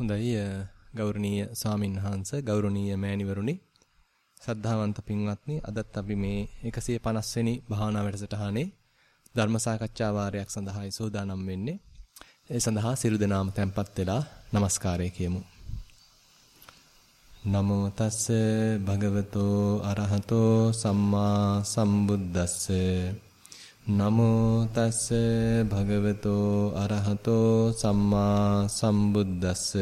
හොඳයි ගෞරවනීය ස්වාමින් වහන්සේ ගෞරවනීය මෑණිවරුනි. සද්ධාවන්ත පින්වත්නි අදත් අපි මේ 150 වෙනි භාවනා වැඩසටහනේ ධර්ම සාකච්ඡා වාරයක් සඳහායි සූදානම් වෙන්නේ. ඒ සඳහා සියලු දෙනාම tempත් වෙලා নমස්කාරය කියමු. නමෝ තස්ස භගවතෝ අරහතෝ සම්මා සම්බුද්දස්ස. නමෝ තස්ස භගවතෝ අරහතෝ සම්මා සම්බුද්දස්ස.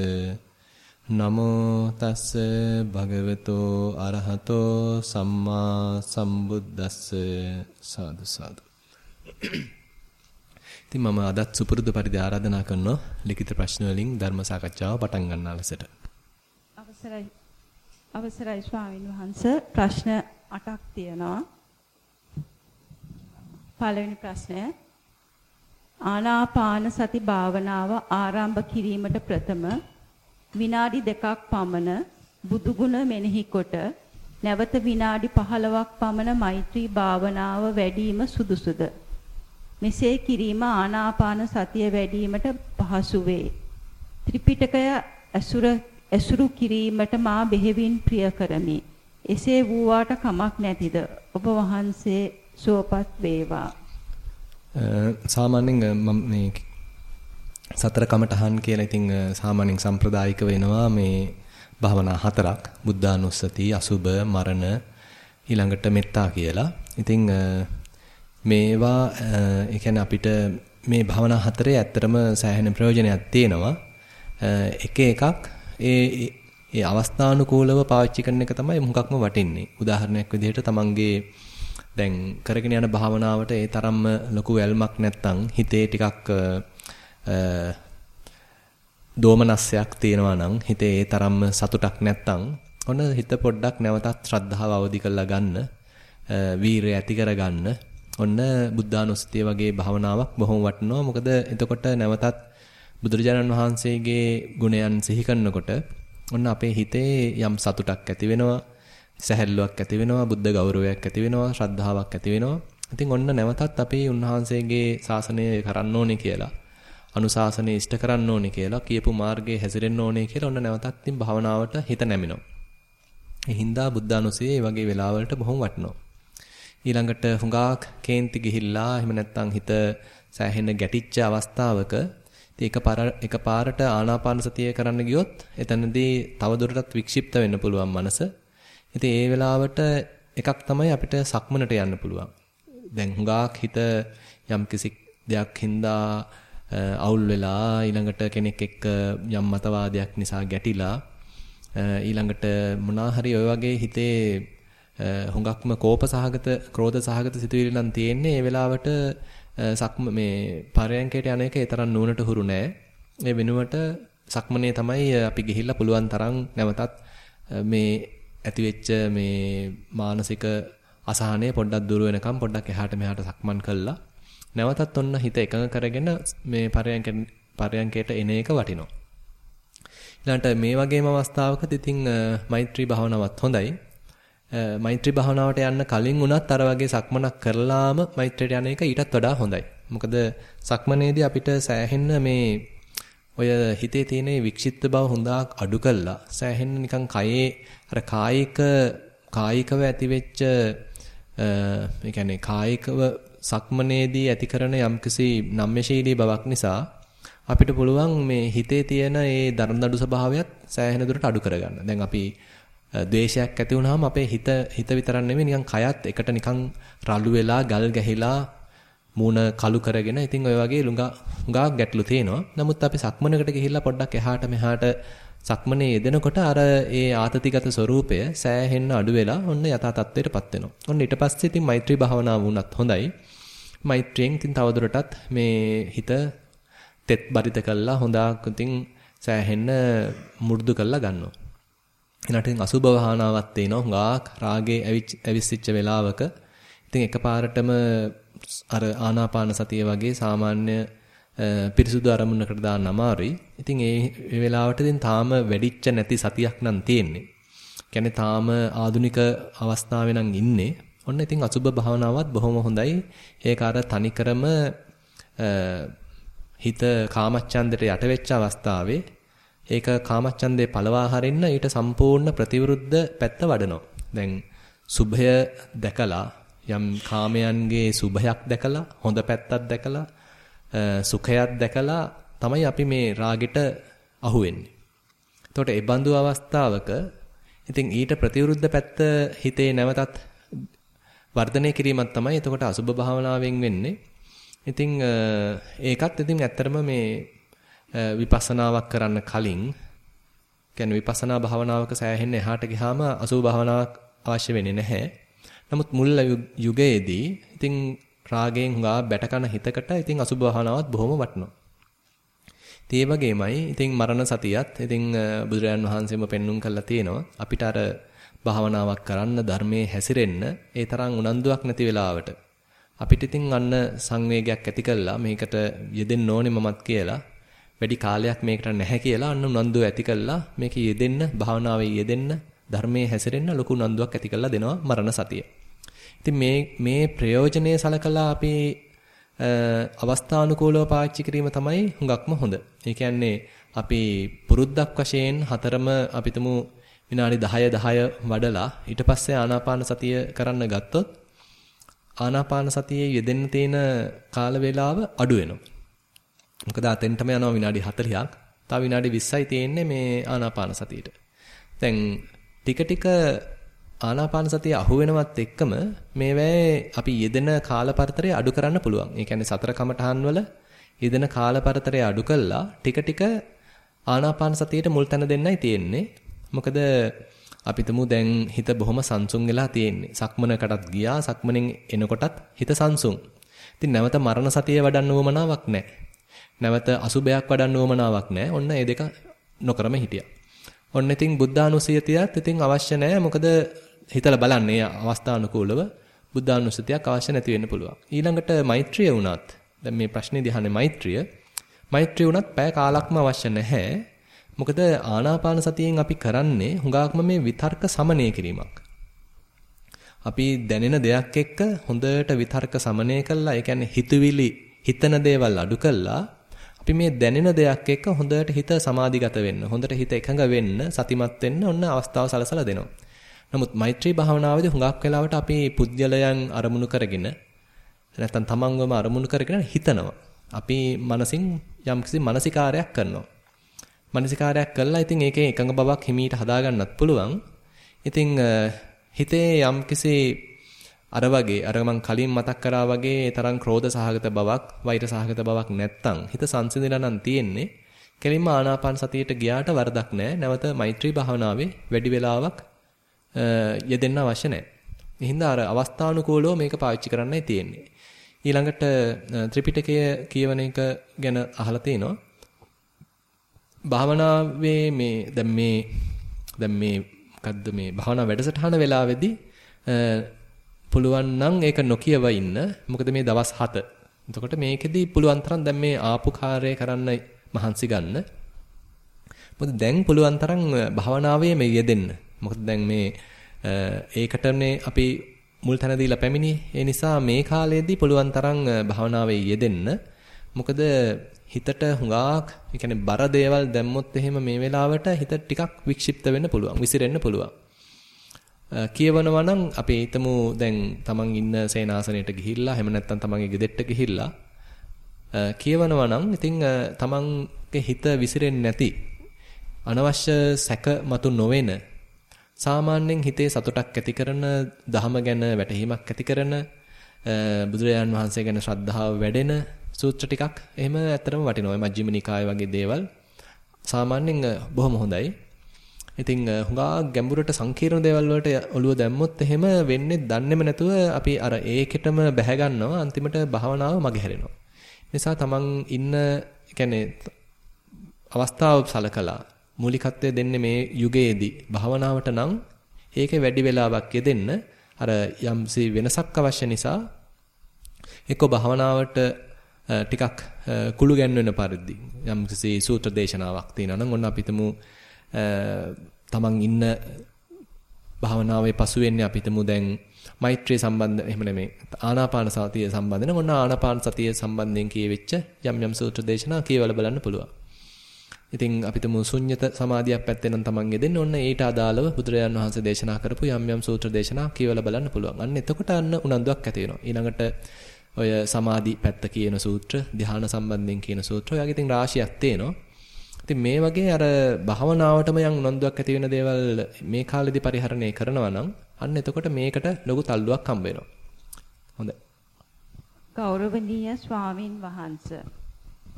නමෝ තස්ස භගවතෝ අරහතෝ සම්මා සම්බුද්දස්ස. සාදු සාදු. ඉතින් මම අදත් සුපුරුදු පරිදි ආරාධනා කරනවා ලිඛිත ප්‍රශ්න වලින් ධර්ම සාකච්ඡාව පටන් ගන්නා ලෙසට. අවසරයි. අවසරයි ස්වාමීන් වහන්සේ. ප්‍රශ්න 8ක් තියෙනවා. පළවෙනි ප්‍රශ්නය. ආනාපාන සති භාවනාව ආරම්භ කිරීමට ප්‍රථම විනාඩි දෙකක් පමණ බුදුගුණ මෙනෙහි කොට නැවත විනාඩි 15ක් පමණ මෛත්‍රී භාවනාව වැඩිම සුදුසුද? මෙසේ කිරීම ආනාපාන සතිය වැඩිවීමට පහසු වේ. ත්‍රිපිටකය ඇසුර ඇසුරු කිරීමට මා බෙහෙවින් ප්‍රිය කරමි. එසේ වූවාට කමක් නැතිද? ඔබ වහන්සේ සුවපත් වේවා. සාමාන්‍යයෙන් මම මේ සතර කමඨහන් කියලා ඉතින් සාමාන්‍යයෙන් සම්ප්‍රදායික වෙනවා මේ භාවනා හතරක් බුද්ධානුස්සති අසුබ මරණ ඊළඟට මෙත්තා කියලා. ඉතින් මේවා ඒ කියන්නේ අපිට මේ භාවනා හතරේ ඇත්තටම සෑහෙන ප්‍රයෝජනයක් තියෙනවා. එක එකක් ඒ ඒ අවස්ථානුකූලව පාවිච්චි කරන එක තමයි මුහුකක්ම වටින්නේ. උදාහරණයක් විදිහට තමන්ගේ දැන් කරගෙන යන භාවනාවට ඒ තරම්ම ලොකු වැල්මක් නැත්තම් හිතේ ටිකක් දෝමනස්සයක් තියෙනවා නම් හිතේ ඒ තරම්ම සතුටක් නැත්තම් ඔන්න හිත පොඩ්ඩක් නැවතත් ශ්‍රද්ධාව අවදි කරලා ගන්න වීරය ඇති කරගන්න. ඔන්න බුද්ධානුස්සතිය වගේ භාවනාවක් බොහොම වටිනවා. මොකද එතකොට නැවතත් බුදුරජාණන් වහන්සේගේ ගුණයන් සිහි කරනකොට ඔන්න අපේ හිතේ යම් සතුටක් ඇති වෙනවා. සැහැල්ලුවක් ඇති වෙනවා, බුද්ධ ගෞරවයක් ඇති වෙනවා, ශ්‍රද්ධාවක් ඇති වෙනවා. ඉතින් ඔන්න නැවතත් අපි උන්වහන්සේගේ ශාසනය කරන්න ඕනේ කියලා, අනුශාසනය ඉෂ්ට කරන්න ඕනේ කියලා, කියපු මාර්ගයේ හැසිරෙන්න ඕනේ කියලා ඔන්න නැවතත් ඉතින් භාවනාවට හිත නැමිනවා. ඒ හින්දා බුද්ධානුසයේ මේ වගේ වෙලාවලට බොහොම වටිනවා. ඊළඟට හුඟක් කේන්ති ගිහිල්ලා එහෙම නැත්නම් හිත සෑහෙන ගැටිච්ච අවස්ථාවක එකපාර එකපාරට ආනාපාන සතිය කරන්න ගියොත් එතනදී තවදුරටත් වික්ෂිප්ත වෙන්න පුළුවන් මනස. ඉතින් ඒ වෙලාවට එකක් තමයි අපිට සක්මනට යන්න පුළුවන්. දැන් හුඟක් හිත යම් කිසි දෙයක් හින්දා අවුල් වෙලා ඊළඟට කෙනෙක් එක්ක යම් මතවාදයක් නිසා ගැටිලා ඊළඟට මොනවා හරි ඔය වගේ හිතේ හුඟක්ම කෝප සහගත ක්‍රෝධ සහගත සිතුවිලි නම් තියෙන්නේ ඒ වෙලාවට සක්ම මේ පරයන්කයට යන එක ඒ තරම් නුවණට හුරු නෑ. ඒ වෙනුවට සක්මනේ තමයි අපි ගිහිල්ලා පුළුවන් තරම් නැවතත් මේ ඇතිවෙච්ච මේ මානසික අසහනය පොඩ්ඩක් දුර වෙනකම් පොඩ්ඩක් එහාට මෙහාට සක්මන් කළා. නැවතත් ඔන්න හිත එකඟ කරගෙන මේ පරයන්ක පරයන්කයට එන එක වටිනවා. ඊළඟට මේ වගේම අවස්ථාවකදී ඉතින් මෛත්‍රී භාවනාවත් හොඳයි. මෛත්‍රී භාවනාවට යන්න කලින් උනත් අර වගේ සක්මනක් කරලාම මෛත්‍රියට යන එක ඊටත් වඩා හොඳයි. මොකද සක්මනේදී අපිට සෑහෙන්න මේ ඔය හිතේ තියෙන වික්ෂිප්ත බව හොඳක් අඩු කළා සෑහෙන්න නිකන් කයේ අර කායික කායිකව ඇතිවෙච්ච ඒ කියන්නේ කායිකව සක්මනේදී ඇති කරන යම්කිසි නම්‍යශීලී බවක් නිසා අපිට පුළුවන් මේ හිතේ තියෙන ඒ දරදඬු ස්වභාවයත් සෑහෙන දුරට අඩු කරගන්න. දැන් අපි ද්වේෂයක් ඇති වුනහම අපේ හිත හිත විතරක් නෙමෙයි නිකන් කයත් එකට නිකන් රළු වෙලා ගල් ගැහිලා මූණ කළු කරගෙන ඉතින් ඔය වගේ ලුඟා හුඟා ගැටලු තියෙනවා. නමුත් අපි සක්මනකට ගිහිල්ලා පොඩ්ඩක් එහාට මෙහාට සක්මනේ යෙදෙනකොට අර ඒ ආතතිගත ස්වરૂපය සෑහෙන්න අඩු වෙලා ඔන්න යථා තත්ත්වයටපත් වෙනවා. ඔන්න ඊට පස්සේ ඉතින් මෛත්‍රී භාවනාව වුණත් හොඳයි. මෛත්‍රියෙන් ඉතින් තවදුරටත් මේ හිත තෙත් බරිත කළා හොඳක් ඉතින් සෑහෙන්න මු르දු කළා ගන්නවා. ඊළඟට ඉතින් අසුභ භාවනාවක් තේනවා. හුඟක් රාගේ ඇවිස්සිච්ච වෙලාවක ඉතින් එකපාරටම අර ආනාපාන සතිය වගේ සාමාන්‍ය පිරිසුදු අරමුණකට දාන්න අමාරුයි. ඉතින් ඒ වෙලාවට ඉතින් තාම වැඩිච්ච නැති සතියක් නම් තියෙන්නේ. කියන්නේ තාම ආදුනික අවස්ථාවේ නම් ඉන්නේ. ඔන්න ඉතින් අසුබ භාවනාවත් බොහොම හොඳයි. ඒක අර තනිකරම හිත කාමච්ඡන්දයට යට වෙච්ච අවස්ථාවේ ඒක කාමච්ඡන්දේ පළවා හරින්න ඊට සම්පූර්ණ ප්‍රතිවිරුද්ධ පැත්ත වඩනවා. දැන් සුභය දැකලා යම් කාමයන්ගේ සුභයක් දැකලා හොඳ පැත්තක් දැකලා සුඛයක් දැකලා තමයි අපි මේ රාගෙට අහු වෙන්නේ. එතකොට ඒ බඳු අවස්ථාවක ඉතින් ඊට ප්‍රතිවිරුද්ධ පැත්ත හිතේ නැවතත් වර්ධනය කිරීමක් තමයි එතකොට අසුභ භාවනාවෙන් වෙන්නේ. ඉතින් ඒකත් ඉතින් ඇත්තරම මේ විපස්සනාවක් කරන්න කලින් කියන්නේ විපස්සනා භාවනාවක සෑහෙන්න එහාට ගියාම අසුභ භාවනාවක් අවශ්‍ය වෙන්නේ නැහැ. නමුත් මුල් යුගයේදී ඉතින් රාගයෙන් හුඟා බැටකන හිතකට ඉතින් අසුභ භාවනාවත් බොහොම වටිනවා. ඒ වගේමයි ඉතින් මරණ සතියත් ඉතින් බුදුරජාන් වහන්සේම පෙන්눔 කරලා තියෙනවා අපිට අර භාවනාවක් කරන්න ධර්මයේ හැසිරෙන්න ඒ තරම් උනන්දුවක් නැති වෙලාවට අපිට ඉතින් අන්න සංවේගයක් ඇති කළා මේකට යෙදෙන්න ඕනේ මමත් කියලා වැඩි කාලයක් මේකට නැහැ කියලා අන්න උනන්දුව ඇති කළා මේක යෙදෙන්න භාවනාවේ යෙදෙන්න ධර්මයේ හැසිරෙන්න ලොකු උනන්දුවක් ඇති කළා දෙනවා මරණ සතිය. ඉතින් මේ මේ ප්‍රයෝජනේ සලකලා අපි අවස්ථානුකූලව පාවිච්චි කිරීම තමයි හුඟක්ම හොඳ. ඒ කියන්නේ අපි පුරුද්දක් වශයෙන් හතරම අපිටම විනාඩි 10 10 වඩලා ඊට පස්සේ ආනාපාන සතිය කරන්න ගත්තොත් ආනාපාන සතියේ යෙදෙන්න තියෙන කාල වේලාව අඩු වෙනවා. මොකද අතෙන්ටම යනවා විනාඩි 40ක්. තව විනාඩි 20යි තියෙන්නේ මේ ආනාපාන සතියට. දැන් ටික ටික ආනාපාන සතිය අහු වෙනවත් එක්කම මේවැ අපි යෙදෙන කාලපරතරය අඩු කරන්න පුළුවන්. ඒ කියන්නේ සතර කමඨහන් වල යෙදෙන කාලපරතරය අඩු කළා ටික ටික ආනාපාන සතියට මුල් තැන දෙන්නයි තියෙන්නේ. මොකද අපි දැන් හිත බොහොම සංසුන් වෙලා තියෙන්නේ. සක්මනකටත් ගියා. සක්මනෙන් එනකොටත් හිත සංසුන්. ඉතින් නැවත මරණ සතිය වඩන්න උවමනාවක් නැහැ. නැවත අසුබයක් වඩන්න උවමනාවක් නැහැ. ඔන්න ඒ දෙක නොකරම හිටියා. ඔන්න ඉතින් බුද්ධානුස්සතියත් ඉතින් අවශ්‍ය නැහැ. මොකද හිතලා බලන්නේ අවස්ථානුකූලව බුද්ධානුස්සතියක් අවශ්‍ය නැති වෙන්න පුළුවන්. ඊළඟට මෛත්‍රිය වුණත් දැන් මේ ප්‍රශ්නේ දිහානේ මෛත්‍රිය. මෛත්‍රිය වුණත් පැය කාලක්ම අවශ්‍ය නැහැ. මොකද ආනාපාන සතියෙන් අපි කරන්නේ හුඟක්ම මේ විතර්ක සමනය කිරීමක්. අපි දැනෙන දෙයක් එක්ක හොඳට විතර්ක සමනය කළා. ඒ කියන්නේ හිතුවිලි හිතන දේවල් අඩු කළා. අපි මේ දැනෙන දෙයක් එක්ක හොඳට හිත සමාධිගත වෙන්න, හොඳට හිත එකඟ වෙන්න, සතිමත් වෙන්න ඔන්න අවස්ථාව සලසලා දෙනවා. නමුත් මෛත්‍රී භාවනාවේදී හුඟක් වෙලාවට අපි පුද්ගලයන් අරමුණු කරගෙන නැත්නම් තමන්වම අරමුණු කරගෙන හිතනවා. අපි මනසින් යම්කිසි මානසිකාරයක් කරනවා. මානසිකාරයක් කළා ඉතින් ඒකේ එකඟ බවක් හිමීට හදාගන්නත් පුළුවන්. ඉතින් හිතේ යම්කිසි අර වගේ අර මං කලින් මතක් කරා වගේ තරම් ක්‍රෝධ සහගත බවක්, වෛර සහගත බවක් නැත්තම් හිත සංසිඳිලා නම් තියෙන්නේ. කෙලින්ම ආනාපාන සතියට ගියාට වරදක් නැහැ. නැවත මෛත්‍රී භාවනාවේ වැඩි වෙලාවක් යෙදෙන්න අවශ්‍ය නැහැ. එහෙනම් අර අවස්ථානුකූලව මේක පාවිච්චි කරන්නයි තියෙන්නේ. ඊළඟට ත්‍රිපිටකය කියවන එක ගැන අහලා තිනවා. භාවනාවේ මේ දැන් මේ දැන් මේ මොකද්ද මේ භාවනා වැඩසටහන වෙලාවේදී පුළුවන් නම් ඒක නොකියව ඉන්න. මොකද මේ දවස් 7. එතකොට මේකෙදි පුළුවන් තරම් දැන් මේ ආපු කාර්යය කරන්න මහන්සි ගන්න. මොකද දැන් පුළුවන් තරම් භාවනාවේ මේ යෙදෙන්න. මොකද දැන් මේ ඒකටනේ අපි මුල් තැන දීලා පැමිණියේ. ඒ නිසා මේ කාලයේදී පුළුවන් තරම් භාවනාවේ යෙදෙන්න. මොකද හිතට හුඟක් ඒ කියන්නේ බර දේවල් දැම්මොත් එහෙම මේ වෙලාවට හිත ටිකක් වික්ෂිප්ත වෙන්න පුළුවන්. විසිරෙන්න පුළුවන්. කියවනවා නම් අපි හිතමු දැන් තමන් ඉන්න සේනාසනයට ගිහිල්ලා එහෙම නැත්නම් තමන්ගේ ගෙදෙට්ට ගිහිල්ලා කියවනවා නම් ඉතින් තමන්ගේ හිත විසිරෙන්නේ නැති අනවශ්‍ය සැක මතු නොවන සාමාන්‍යයෙන් හිතේ සතුටක් ඇති කරන දහම ගැන වැටහීමක් ඇති කරන බුදුරජාන් වහන්සේ ගැන ශ්‍රද්ධාව වැඩෙන සූත්‍ර ටිකක් එහෙම ඇත්තටම වටිනවා. මජ්ක්‍ධිම නිකාය වගේ දේවල් සාමාන්‍යයෙන් බොහොම හොඳයි. ඉතින් හුඟා ගැඹුරට සංකීර්ණ දේවල් වලට ඔළුව දැම්මොත් එහෙම වෙන්නේ දන්නේම නැතුව අපි අර ඒකෙටම බැහැ ගන්නවා අන්තිමට භාවනාව මගහැරෙනවා. නිසා තමන් ඉන්න කියන්නේ අවස්ථාව සලකලා මූලිකත්වය දෙන්නේ මේ යුගයේදී භාවනාවට නම් ඒකේ වැඩි වෙලාවක් යෙදෙන්න අර යම්සි වෙනසක් අවශ්‍ය නිසා එක්ක භාවනාවට ටිකක් කුළු ගැන්වෙන පරිදි යම්කිසි සූත්‍ර දේශනාවක් තියෙනවා නම් ඔන්න අපි හිතමු තමන් ඉන්න භාවනාවේ පසු වෙන්නේ අපි හිතමු දැන් මෛත්‍රිය සම්බන්ධ එහෙම නෙමෙයි ආනාපාන සතිය සම්බන්ධ වෙන ඔන්න ආනාපාන සතිය සම්බන්ධයෙන් කියවෙච්ච යම් යම් සූත්‍ර දේශනා කියවල බලන්න පුළුවන්. ඉතින් අපි තුමු ශුන්්‍යත සමාධියක් පැත්තේ නම් තමන් යෙදෙන්නේ ඔන්න ඊට අදාළව බුදුරජාන් වහන්සේ දේශනා කරපු යම් යම් සූත්‍ර දේශනා කියවලා බලන්න පුළුවන්. අන්න එතකොට අන්න උනන්දුවක් ඇති වෙනවා. ඊළඟට ඔය සමාධි පැත්ත කියන සූත්‍ර, ධ්‍යාන සම්බන්ධයෙන් කියන සූත්‍ර ඔයගේ ඉතින් රාශියක් තියෙනවා. ඉතින් මේ වගේ අර භවනාවටම යම් උනන්දුවක් ඇති වෙන දේවල් මේ කාලෙදි පරිහරණය කරනවා නම් අන්න එතකොට මේකට ලොකු තල්ලුවක් හම්බ වෙනවා. හොඳයි. ගෞරවනීය ස්වාමින් වහන්සේ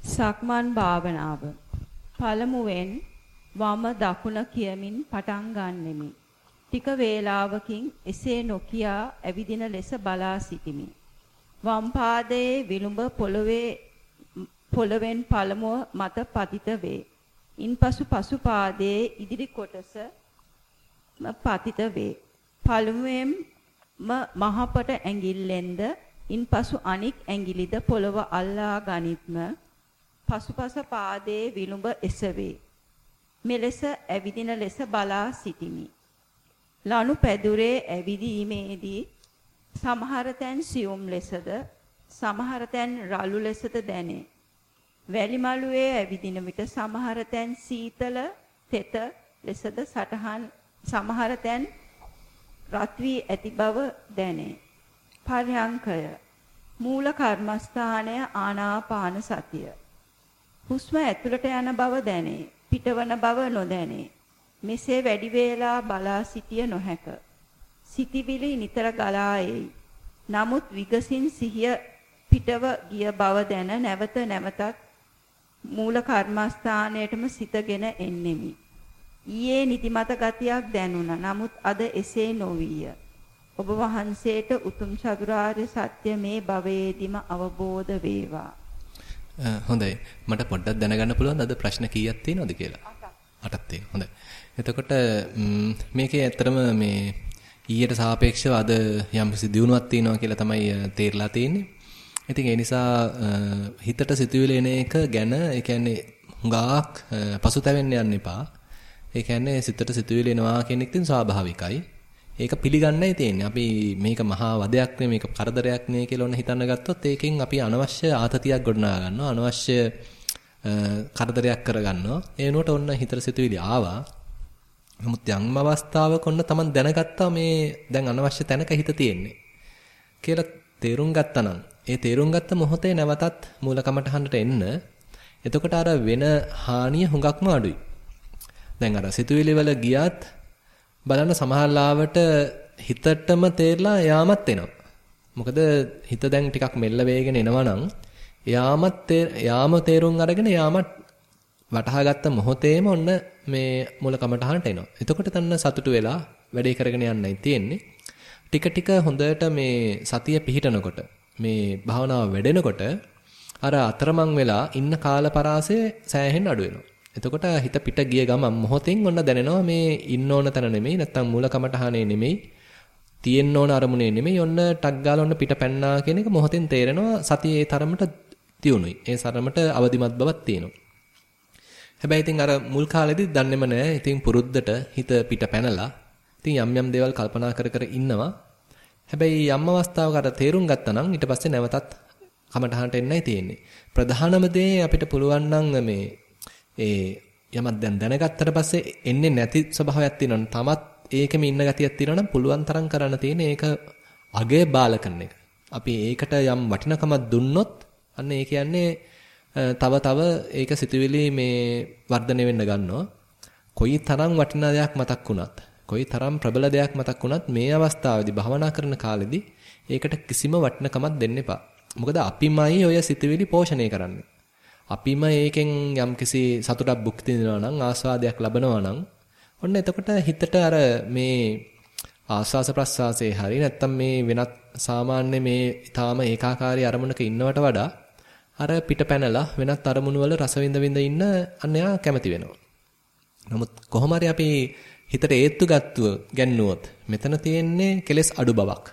සක්මන් භාවනාව පළමුවෙන් වම දකුණ කියමින් පටන් ගන්නෙමි. ටික වේලාවකින් එසේ නොකියා ඇවිදින ලෙස බලා සිටිමි. වම් පාදයේ විලුඹ පොළවේ පොළවෙන් පළමුව මත පතිත වේ. ඉන්පසු පසු පාදයේ ඉදිරි කොටස පතිත වේ. පළමුවෙන් මහපට ඇඟිල්ලෙන්ද ඉන්පසු අනික් ඇඟිලිද පොළව අල්ලා ගනිත්ම පසුපස පාදයේ විලුඹ එසවේ. මෙලෙස ඇවිදින ලෙස බලා සිටිමි. ලනු පැදුරේ ඇවිදීමේදී සමහර තැන් සියුම් ලෙසද සමහර තැන් රළු ලෙසද දැනේ. වැලිමලුවේ ඇවිදින විට සමහර තැන් සීතල තෙත ලෙසද සටහන් සමහර තැන් රත් වී ඇති බව දැනේ. පර්යංකය මූල කර්මස්ථානය ආනාපාන සතිය. හුස්ම ඇතුළට යන බව දැනේ. පිටවන බව නොදැනේ. මෙසේ වැඩි වේලා බලා සිටිය නොහැක. සිටිවිලි නිතර ගලා එයි. නමුත් විගසින් සිහිය පිටව ගිය බව දැන නැවත නැවතත් මූල කර්මස්ථානයටම සිතගෙන එන්නෙමි. ඊයේ නිදිමත ගතියක් දැනුණා. නමුත් අද එසේ නොවිය. ඔබ වහන්සේට උතුම් චතුරාර්ය සත්‍ය මේ භවයේදීම අවබෝධ වේවා. හොඳයි. මට පොඩ්ඩක් දැනගන්න පුළුවන්ද අද ප්‍රශ්න කීයක් තියෙනවද කියලා? අටක් තියෙනවා. හොඳයි. එතකොට මේකේ ඇත්තටම මේ ඊයට සාපේක්ෂව අද යම් කිසි දියුණුවක් තියෙනවා කියලා තමයි තේරලා තියෙන්නේ. ඉතින් ඒ නිසා හිතට සිතුවිලි එන එක ගැන ඒ කියන්නේ හුඟක් පසුතැවෙන්න යන්න එපා. ඒ කියන්නේ සිතට සිතුවිලි එනවා කියන එක ස්වාභාවිකයි. ඒක පිළිගන්නයි තියෙන්නේ. අපි මේක මහා වදයක් නෙමෙයි මේක කරදරයක් නෙමෙයි කියලා ඔන්න හිතන්න ගත්තොත් ඒකෙන් අපි අනවශ්‍ය ආතතියක් ගොඩනගා ගන්නවා. අනවශ්‍ය කරදරයක් කරගන්නවා. ඒ වෙනුවට ඔන්න හිතට සිතුවිලි ආවා. නමුත් යම් අවස්ථාවක ඔන්න Taman දැනගත්තා මේ දැන් අනවශ්‍ය තැනක හිත තියෙන්නේ. කියලා තේරුම් ගත්තා නම් ඒ තේරුම් ගත්ත මොහොතේ නැවතත් මූලකමටහනට එන්න. එතකොට අර වෙන හානිය හුඟක්ම අඩුයි. දැන් අර සිතුවිලි වල ගියත් බලන්න සමහරලාවට හිතටම තේරලා යාමත් එනවා. මොකද හිත දැන් ටිකක් මෙල්ල වේගෙන එනවා නම් යාමත් යාම තේරුම් අරගෙන යාමත් වටහාගත්ත මොහොතේම ඔන්න මේ මුල කමටහනට එනවා. එතකොට තන්න සතුටු වෙලා වැඩේ කරගෙන යන්නයි තියෙන්නේ. ටික ටික හොඳට මේ සතිය පිහිටනකොට මේ භාවනාව වැඩෙනකොට අර අතරමං වෙලා ඉන්න කාල පරාසය සෑහෙන්න අඩු වෙනවා. එතකොට හිත පිට ගිය ගමන් මොහොතින් ඔන්න දැනෙනවා මේ ඉන්න ඕන තැන නෙමෙයි නැත්තම් මූල කමටහනේ නෙමෙයි තියෙන්න ඕන අරමුණේ නෙමෙයි ඔන්න ටක් ගාලා ඔන්න පිට පැන්නා කියන එක මොහොතින් තේරෙනවා සතිය ඒ තරමට තියුණුයි. ඒ තරමට අවදිමත් බවක් තියෙනවා. හැබැයි ඉතින් අර මුල් කාලෙදි දන්නේම නැහැ. ඉතින් පුරුද්දට හිත පිට පැනලා ඉතින් යම් යම් දේවල් කල්පනා කර කර ඉන්නවා. හැබැයි යම් අවස්ථාවක අර තේරුම් ගත්තා නම් ඊට පස්සේ නැවතත් කමටහනට එන්නයි තියෙන්නේ. ප්‍රධානම දේ අපිට පුළුවන් නම් මේ ඒ යමක් දැන් දැනගත්තට පස්සේ එන්නේ නැති ස්වභාවයක් තියෙනවා. තමත් ඒකෙම ඉන්න ගතියක් තියෙනවා නම් පුළුවන් තරම් කරන්න තියෙන ඒක අගේ බාල කරන එක. අපි ඒකට යම් වටිනකමක් දුන්නොත් අන්න ඒ කියන්නේ තව තව ඒක සිතුවිලි මේ වර්ධනය වෙන්න ගන්නවා. කොයි තරම් වටිනා දෙයක් මතක් වුණත්, කොයි තරම් ප්‍රබල දෙයක් මතක් වුණත් මේ අවස්ථාවේදී භවනා කරන කාලෙදී ඒකට කිසිම වටිනකමක් දෙන්න එපා. මොකද අපිමයි ඔය සිතුවිලි පෝෂණය කරන්නේ. අපිම ඒකෙන් යම්කිසි සතුටක් භුක්ති විඳිනවා නම් ආස්වාදයක් ලබනවා නම් ඔන්න එතකොට හිතට අර මේ ආස්වාස ප්‍රස්වාසයේ හරි නැත්තම් මේ වෙනත් සාමාන්‍ය මේ ඊටාම ඒකාකාරී අරමුණක ඉන්නවට වඩා අර පිට පැනලා වෙනත් අරමුණු වල රස විඳ විඳ ඉන්න අන්‍යයා කැමති වෙනවා. නමුත් කොහොම හරි අපි හිතට ඒත්තු ගත්තුව ගැන්නුවොත් මෙතන තියෙන්නේ කෙලෙස් අඩු බවක්.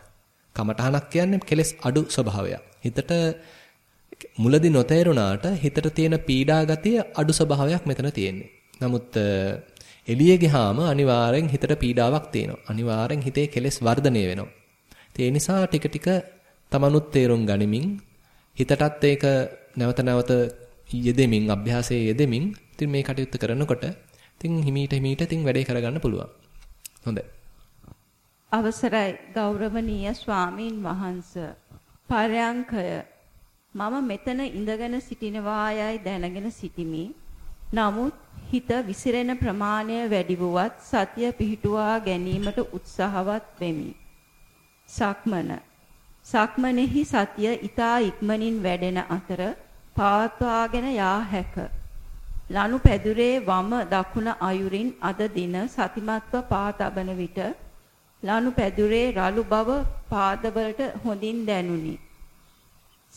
කමඨහනක් කියන්නේ කෙලෙස් අඩු ස්වභාවයක්. හිතට මුලදී නොතේරුණාට හිතට තියෙන පීඩා ගතිය අඩු ස්වභාවයක් මෙතන තියෙන්නේ. නමුත් එළියේ ගියාම අනිවාර්යෙන් හිතට පීඩාවක් තියෙනවා. අනිවාර්යෙන් හිතේ කෙලෙස් වර්ධනය වෙනවා. ඒ නිසා ටික ටික තමනුත් තේරුම් ගනිමින් හිතටත් ඒක නැවත නැවත යෙදෙමින් අභ්‍යාසයේ යෙදෙමින් ඉතින් මේ කටයුත්ත කරනකොට ඉතින් හිමීට හිමීට ඉතින් වැඩේ කරගන්න පුළුවන්. හොඳයි. අවසරයි ගෞරවනීය ස්වාමීන් වහන්ස පරයන්කය මම මෙතන ඉඳගෙන සිටිනවායයි දැනගෙන සිටිමි. නමුත් හිත විසිරෙන ප්‍රමාණය වැඩි වුවත් සතිය පිහිටුවා ගැනීමට උත්සාහවත් වෙමි. සක්මන සක්මනේහි සතිය ඊතා ඉක්මනින් වැඩෙන අතර පවත්වාගෙන යා හැක. ලනු පැදුරේ වම දකුණ අයුරින් අද දින සතිමත්ව පා තබන විට ලනු පැදුරේ රළු බව පාදවලට හොඳින් දැනුනි.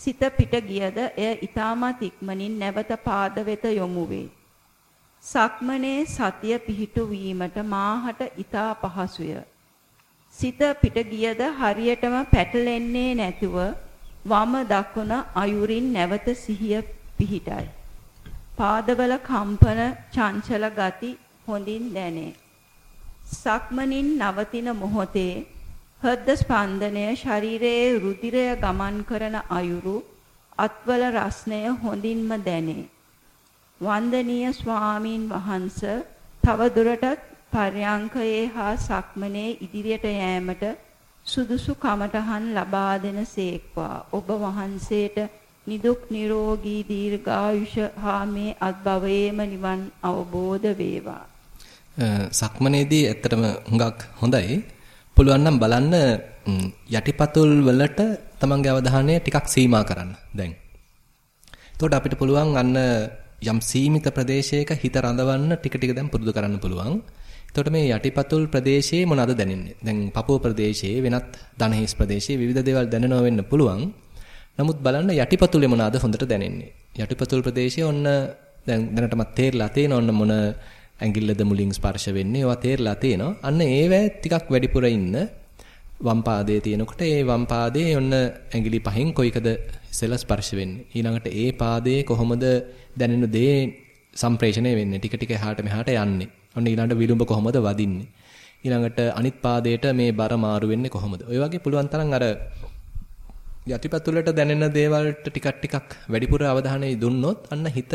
සිත පිට ගියද එය ඊටමත් ඉක්මනින් නැවත පාද වෙත යොමු වේ. සක්මනේ සතිය පිහිටු වීමට මාහට ඊටා පහසුය. සිත පිට ගියද හරියටම පැටලෙන්නේ නැතුව වම දකුණ අයුරින් නැවත සිහිය පිහිටයි. පාදවල කම්පන චංචල ගති හොඳින් දැනේ. සක්මනින් නවතින මොහොතේ හෘද ස්පන්දනය ශරීරයේ රුධිරය ගමන් කරන අයුරු අත්වල රස්නය හොඳින්ම දැනේ. වන්දනීය ස්වාමීන් වහන්ස තව දුරටත් පර්යංකයේ හා සක්මනේ ඉදිරියට යෑමට සුදුසු කමටහන් ලබා දෙන සේක්වා ඔබ වහන්සේට නිදුක් නිරෝගී දීර්ඝායුෂ හා මේ අත්භවයේම නිවන් අවබෝධ වේවා. සක්මනේදී ඇත්තටම හුඟක් හොඳයි. පුළුවන් නම් බලන්න යටිපතුල් වලට තමන්ගේ අවධානය ටිකක් සීමා කරන්න. දැන්. එතකොට අපිට පුළුවන් අන්න යම් සීමිත ප්‍රදේශයක හිත රඳවන්න ටික ටික දැන් පුරුදු කරන්න පුළුවන්. එතකොට මේ යටිපතුල් ප්‍රදේශයේ මොනවද දැනෙන්නේ? දැන් පපුව ප්‍රදේශයේ වෙනත් දණහිස් ප්‍රදේශයේ විවිධ දේවල් දැනෙනව වෙන්න පුළුවන්. නමුත් බලන්න යටිපතුලේ මොනවාද හොඳට දැනෙන්නේ. යටිපතුල් ප්‍රදේශයේ ඔන්න දැන් දැනටමත් තේරලා තියෙන ඔන්න මොන ඇඟිල්ලද මුලින් ස්පර්ශ වෙන්නේ. ඒවා තේරලා තියෙනවා. අන්න ඒවැ ටිකක් වැඩිපුර ඉන්න වම් පාදයේ තියෙනකොට ඒ වම් පාදයේ ඔන්න ඇඟිලි පහෙන් කොයිකද ඉස්සෙල්ලා ස්පර්ශ වෙන්නේ. ඊළඟට ඒ පාදයේ කොහොමද දැනෙන දේ සම්ප්‍රේෂණය වෙන්නේ. ටික ටික එහාට මෙහාට යන්නේ. ඔන්න ඊළඟට විලුඹ කොහොමද වදින්නේ. ඊළඟට අනිත් පාදයට මේ බර මාරු වෙන්නේ කොහොමද? ඔය වගේ පුළුවන් තරම් අර යටිපතුලට දැනෙන දේවල්ට ටිකක් ටිකක් වැඩිපුර අවධානය දුන්නොත් අන්න හිත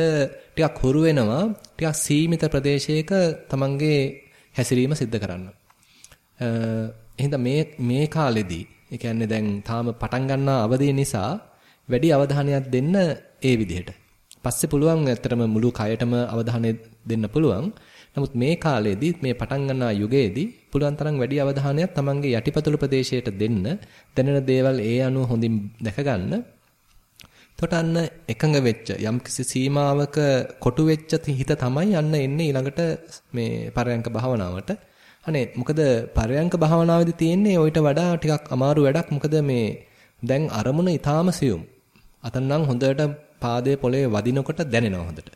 ටිකක් හුරු වෙනවා ටිකක් සීමිත ප්‍රදේශයක තමන්ගේ හැසිරීම සිද්ධ කරන්න. එහෙනම් මේ මේ කාලෙදී ඒ කියන්නේ දැන් තාම පටන් ගන්නා අවධිය නිසා වැඩි අවධානයක් දෙන්න ඒ විදිහට. පස්සේ පුළුවන් ඇත්තටම මුළු කයටම අවධානය දෙන්න පුළුවන්. නමුත් මේ කාලේදී මේ පටන් ගන්නා යුගයේදී පුළුවන් තරම් වැඩි අවධානයක් තමන්ගේ යටිපතුල ප්‍රදේශයට දෙන්න දැනෙන දේවල් ඒ අනුව හොඳින් දැක ගන්න. එතකොට අන්න එකඟ වෙච්ච යම්කිසි සීමාවක කොටු වෙච්ච හිත තමයි අන්න එන්නේ ඊළඟට මේ පරයන්ක භාවනාවට. අනේ මොකද පරයන්ක භාවනාවේදී තියෙන්නේ ඔయిత වඩා ටිකක් අමාරු වැඩක්. මොකද මේ දැන් අරමුණ ඊටාම සියුම්. අතන නම් හොඳට පාදයේ පොළවේ වදිනකොට දැනෙනවා හොඳට.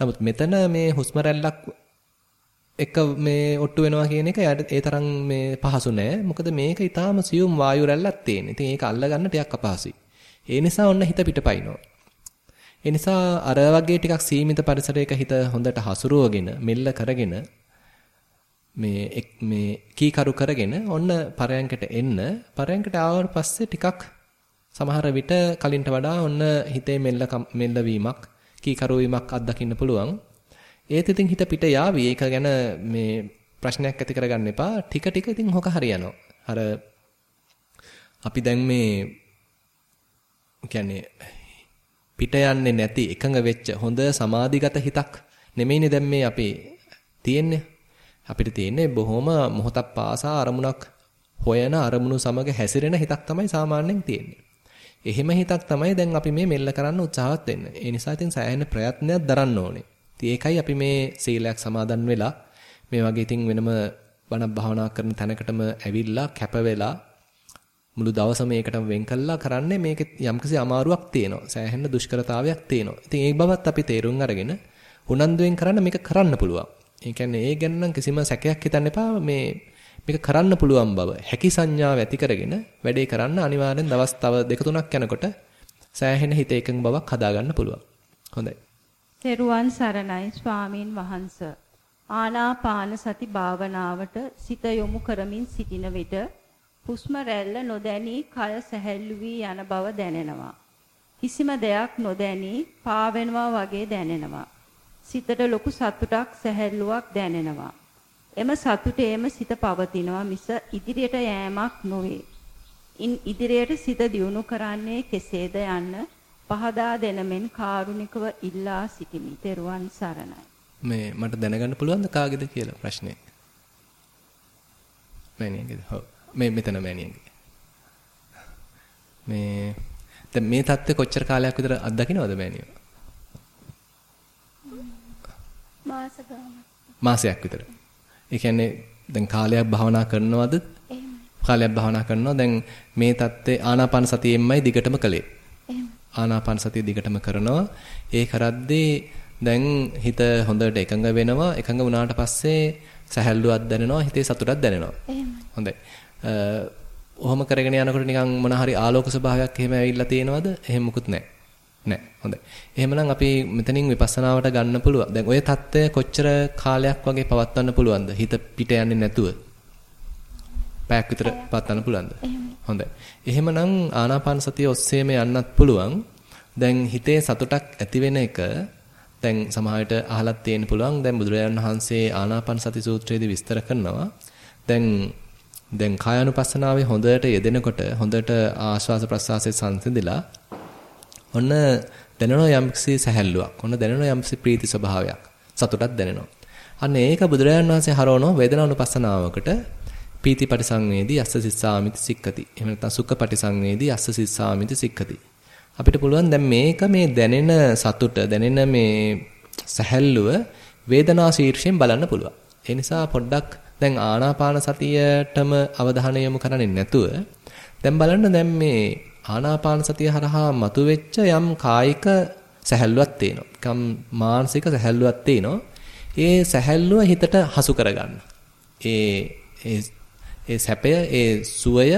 නමුත් මෙතන මේ හුස්ම රැල්ලක් එක මේ ඔට්ටු වෙනවා කියන එක ඒ තරම් මේ පහසු නෑ. මොකද මේක ඊටාම සියුම් වායු රැල්ලක් තියෙන. ඉතින් ඒක අල්ලගන්න ටිකක් අපහසුයි. ඒ නිසා ඔන්න හිත පිටපයින්නවා. ඒ නිසා අර වගේ ටිකක් සීමිත පරිසරයක හිත හොඳට හසුරුවගෙන මෙල්ල කරගෙන මේ මේ කීකරු කරගෙන ඔන්න පරයන්කට එන්න පරයන්කට ආවට පස්සේ ටිකක් සමහර විට කලින්ට වඩා ඔන්න හිතේ මෙල්ල මෙල්ල වීමක් කීකරු වීමක් අත්දකින්න පුළුවන් ඒත් ඉතින් හිත පිට යාවි. ඒක ගැන මේ ප්‍රශ්නයක් ඇති කරගන්න එපා. ටික ටික ඉතින් හොක හරියනවා. අර අපි දැන් මේ කියන්නේ පිට යන්නේ නැති එකඟ වෙච්ච හොඳ සමාධිගත හිතක් නෙමෙයිනේ දැන් මේ අපි තියෙන්නේ. අපිට තියෙන්නේ බොහොම මොහොතක් පාසා අරමුණක් හොයන අරමුණු සමග හැසිරෙන හිතක් තමයි සාමාන්‍යයෙන් තියෙන්නේ. එහෙම හිතක් තමයි දැන් අපි මේ මෙල්ල කරන්න උත්සාහවත් වෙන්නේ. ඒ නිසා ඉතින් සෑහෙන ප්‍රයත්නයක් දරන්න ඕනේ. ඉතින් ඒකයි අපි මේ සීලයක් සමාදන් වෙලා මේ වගේ ඉතින් වෙනම බණක් භාවනා කරන තැනකටම ඇවිල්ලා කැප වෙලා මුළු දවසම මේකටම වෙන් කළා කරන්නේ මේකේ යම්කිසි අමාරුවක් තියෙනවා. සෑහෙන දුෂ්කරතාවයක් තියෙනවා. ඉතින් ඒ බවත් අපි තේරුම් අරගෙන උනන්දුවෙන් කරන්න මේක කරන්න පුළුවන්. ඒ කියන්නේ ඒ ගැන නම් කිසිම සැකයක් හිතන්න එපා මේ මේක කරන්න පුළුවන් බව හැකි සංඥාව ඇති කරගෙන වැඩේ කරන්න අනිවාර්යෙන් දවස් තව දෙක තුනක් යනකොට සෑහෙන හිත එකඟ බවක් හදාගන්න පුළුවන්. හොඳයි. තෙරුවන් සරණයි ස්වාමීන් වහන්ස. ආනාපාන සති භාවනාවට සිත යොමු කරමින් සිටින විට හුස්ම රැල්ල නොදැනී කය සැහැල්ලු වී යන බව දැනෙනවා. කිසිම දෙයක් නොදැනී පාවෙනවා වගේ දැනෙනවා. සිතට ලොකු සතුටක් සැහැල්ලුවක් දැනෙනවා. එම සතුටේම සිත පවතිනවා මිස ඉදිරියට යෑමක් නොවේ. ඉන් ඉදිරියට සිත දියුණු කරන්නේ කෙසේද යන්න පහදා දෙනමෙන් කාරුණිකව ඉල්ලා සිටිමි. ත්වන් සරණයි. මේ මට දැනගන්න පුළුවන්ද කාගේද කියලා ප්‍රශ්නේ? මෑණියගේද? ඔව්. මේ මෙතන මෑණියගේ. මේ දැන් මේ தත්ත්වය කොච්චර කාලයක් විතර අත්දකින්නවද මෑණියෝ? මාස ගානක්. මාසයක් විතර. ඒ කියන්නේ දැන් කාලයක් භාවනා කරනවද? කාලයක් භාවනා කරනවා. දැන් මේ தත්ත්වේ ආනාපාන සතියෙන්මයි දිගටම කළේ. ආනාපාන සතිය දිගටම කරනවා. ඒ කරද්දී දැන් හිත හොඳට එකඟ වෙනවා. එකඟ වුණාට පස්සේ සැහැල්ලුවක් දැනෙනවා, හිතේ සතුටක් දැනෙනවා. එහෙමයි. හොඳයි. ඔහොම කරගෙන යනකොට නිකන් මොන හරි ආලෝක ස්වභාවයක් එහෙම ඇවිල්ලා තියෙනවද? එහෙම මුකුත් නැහැ. නෑ හොඳයි. එහෙමනම් අපි මෙතනින් විපස්සනාවට ගන්න පුළුවන්. දැන් ওই தত্ত্বය කොච්චර කාලයක් වගේ පවත්වන්න පුළුවන්ද? හිත පිට යන්නේ නැතුව. පැයක් විතර පවත්වන්න පුළුවන්ද? හොඳයි. එහෙමනම් ආනාපාන සතිය ඔස්සේම යන්නත් පුළුවන්. දැන් හිතේ සතුටක් ඇති වෙන එක දැන් සමහරවිට අහලත් තියෙන්න පුළුවන්. දැන් බුදුරජාණන් වහන්සේ ආනාපාන සති සූත්‍රයේදී විස්තර කරනවා. දැන් දැන් කායानुපස්සනාවේ හොඳට යෙදෙනකොට හොඳට ආශ්වාස ප්‍රශ්වාසයේ සංසිඳිලා ඔන්න දැනෙනවා යම්කිසි සැහැල්ලුවක්. ඔන්න දැනෙනවා යම්කිසි ප්‍රීති ස්වභාවයක්. සතුටක් දැනෙනවා. අන්න ඒක බුදුරජාණන් වහන්සේ හරවනවා වේදනානුපස්සනාවකට පීති පරිසංවේදී අස්ස සිස්සාමිති සික්කති. එහෙම නැත්නම් සුඛ පරිසංවේදී අස්ස සිස්සාමිති සික්කති. අපිට පුළුවන් දැන් මේක මේ දැනෙන සතුට දැනෙන මේ සැහැල්ලුව වේදනා ශීර්ෂයෙන් බලන්න පුළුවන්. ඒ නිසා පොඩ්ඩක් දැන් ආනාපාන සතියටම අවධානය යොමු කරන්නේ නැතුව දැන් බලන්න දැන් මේ ආනාපාන සතිය හරහා මතුවෙච්ච යම් කායික සැහැල්ලුවක් තියෙනවා. කම් මානසික සැහැල්ලුවක් තියෙනවා. ඒ සැහැල්ලුව හිතට හසු කරගන්න. ඒ ඒ ඒ සැපය, ඒ සුවය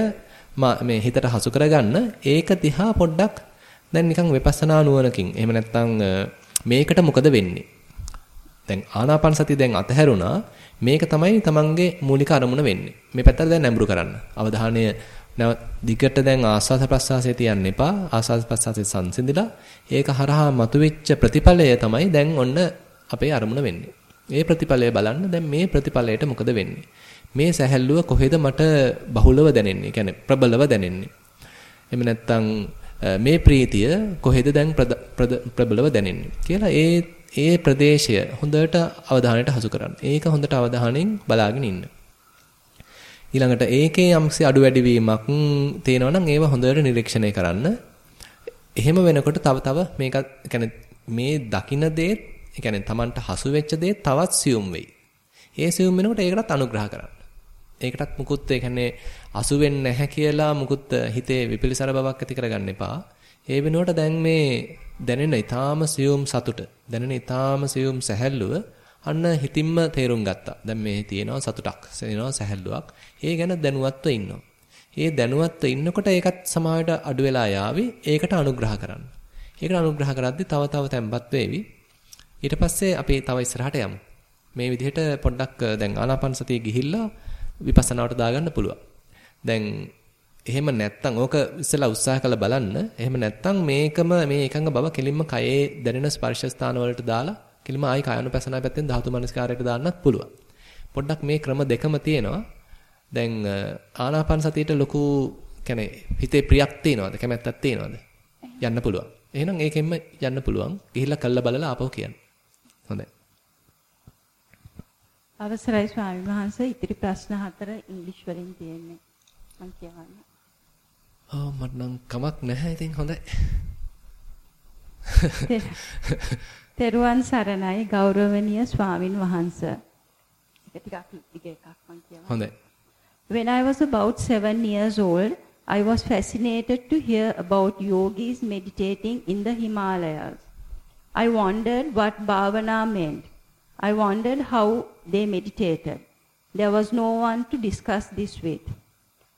මේ හිතට හසු කරගන්න ඒක දිහා පොඩ්ඩක් දැන් නිකන් විපස්සනා නුවණකින් එහෙම නැත්නම් මේකට මොකද වෙන්නේ? දැන් ආනාපාන සතිය දැන් අතහැරුණා මේක තමයි තමන්ගේ මූලික අරමුණ වෙන්නේ. මේ පැත්තට දැන් නැඹුරු කරන්න. අවධානය නැව දිගට දැන් ආස්වාද ප්‍රසආසයේ තියන්න එපා. ආස්වාද ප්‍රසආසයේ සංසිඳිලා ඒක හරහා මතුවෙච්ච ප්‍රතිඵලය තමයි දැන් ඔන්න අපේ අරමුණ වෙන්නේ. මේ ප්‍රතිඵලය බලන්න දැන් මේ ප්‍රතිඵලයට මොකද වෙන්නේ? මේ සැහැල්ලුව කොහෙද මට බහුලව දැනෙන්නේ? කියන්නේ ප්‍රබලව දැනෙන්නේ. එහෙම නැත්නම් මේ ප්‍රීතිය කොහෙද දැන් ප්‍රබලව දැනෙන්නේ කියලා ඒ ඒ ප්‍රදේශය හොඳට අවධානයට හසු කරන්න. ඒක හොඳට අවධානයෙන් බලාගෙන ඉන්න. ඊළඟට ඒකේ යම්සි අඩු වැඩි වීමක් තේනවා නම් ඒව හොඳට නිරීක්ෂණය කරන්න. එහෙම වෙනකොට තව තව මේක يعني මේ දකින්න දේත් يعني Tamanට හසු වෙච්ච දේ තවත් සියුම් වෙයි. ඒ සියුම් වෙනකොට ඒකටත් අනුග්‍රහ කරන්න. ඒකටත් මුකුත් ඒ කියන්නේ අසු වෙන්නේ නැහැ කියලා මුකුත් හිතේ විපිලිසර බවක් ඇති කරගන්න එපා. ඒ වෙනුවට දැන් මේ දැනෙන ඊටාම සියුම් සතුට, දැනෙන ඊටාම සියුම් සැහැල්ලුව අන්න හිතින්ම තේරුම් ගත්තා. දැන් මේ තියෙනවා සතුටක්, තියෙනවා සැහැල්ලුවක්. ඒ ගැන දැනුවත්ව ඉන්නවා. ඒ දැනුවත්ව ඉන්නකොට ඒකත් සමාහයට අඩු වෙලා යාවි. ඒකට අනුග්‍රහ කරන්න. ඒකට අනුග්‍රහ කරද්දී තව තව තැම්පත් වෙවි. ඊට පස්සේ අපි තව ඉස්සරහට යමු. මේ විදිහට පොඩ්ඩක් දැන් ආනාපාන සතිය ගිහිල්ලා විපස්සනාවට දාගන්න පුළුවන්. දැන් එහෙම නැත්තම් ඕක ඉස්සලා උත්සාහ කරලා බලන්න. එහෙම නැත්තම් මේකම මේ එකඟ බව කෙලින්ම කයේ දැනෙන ස්පර්ශ ස්ථාන වලට දාලා කෙලින්ම ආයි කායනුපසනාව පැත්තෙන් ධාතු මනස්කාරයට දාන්නත් පුළුවන්. පොඩ්ඩක් මේ ක්‍රම දෙකම තියෙනවා. දැන් ආනාපාන සතියට ලොකු කියන්නේ හිතේ ප්‍රියක් තියනවාද කැමැත්තක් තියනවාද? යන්න පුළුවන්. එහෙනම් ඒකෙන්ම යන්න පුළුවන්. ගිහිල්ලා කල්ලා බලලා ආපහු කියන්න. හොඳයි. අවසරයි ස්වාමීන් වහන්සේ ඉතිරි ප්‍රශ්න හතර ඉංග්‍රීසි වලින් තියෙන්නේ. මම කියවන්නේ. ඔව් මට නම් කමක් නැහැ ඉතින් හොඳයි. තෙරුවන් සරණයි ගෞරවනීය ස්වාමින් වහන්සේ. ඒක ටිකක් දිග එකක් මම කියවන්නේ. හොඳයි. When I was about 7 years old, I was fascinated to hear about yogis meditating in the Himalayas. I wondered what bhavana meant. I wondered how they meditated. There was no one to discuss this with.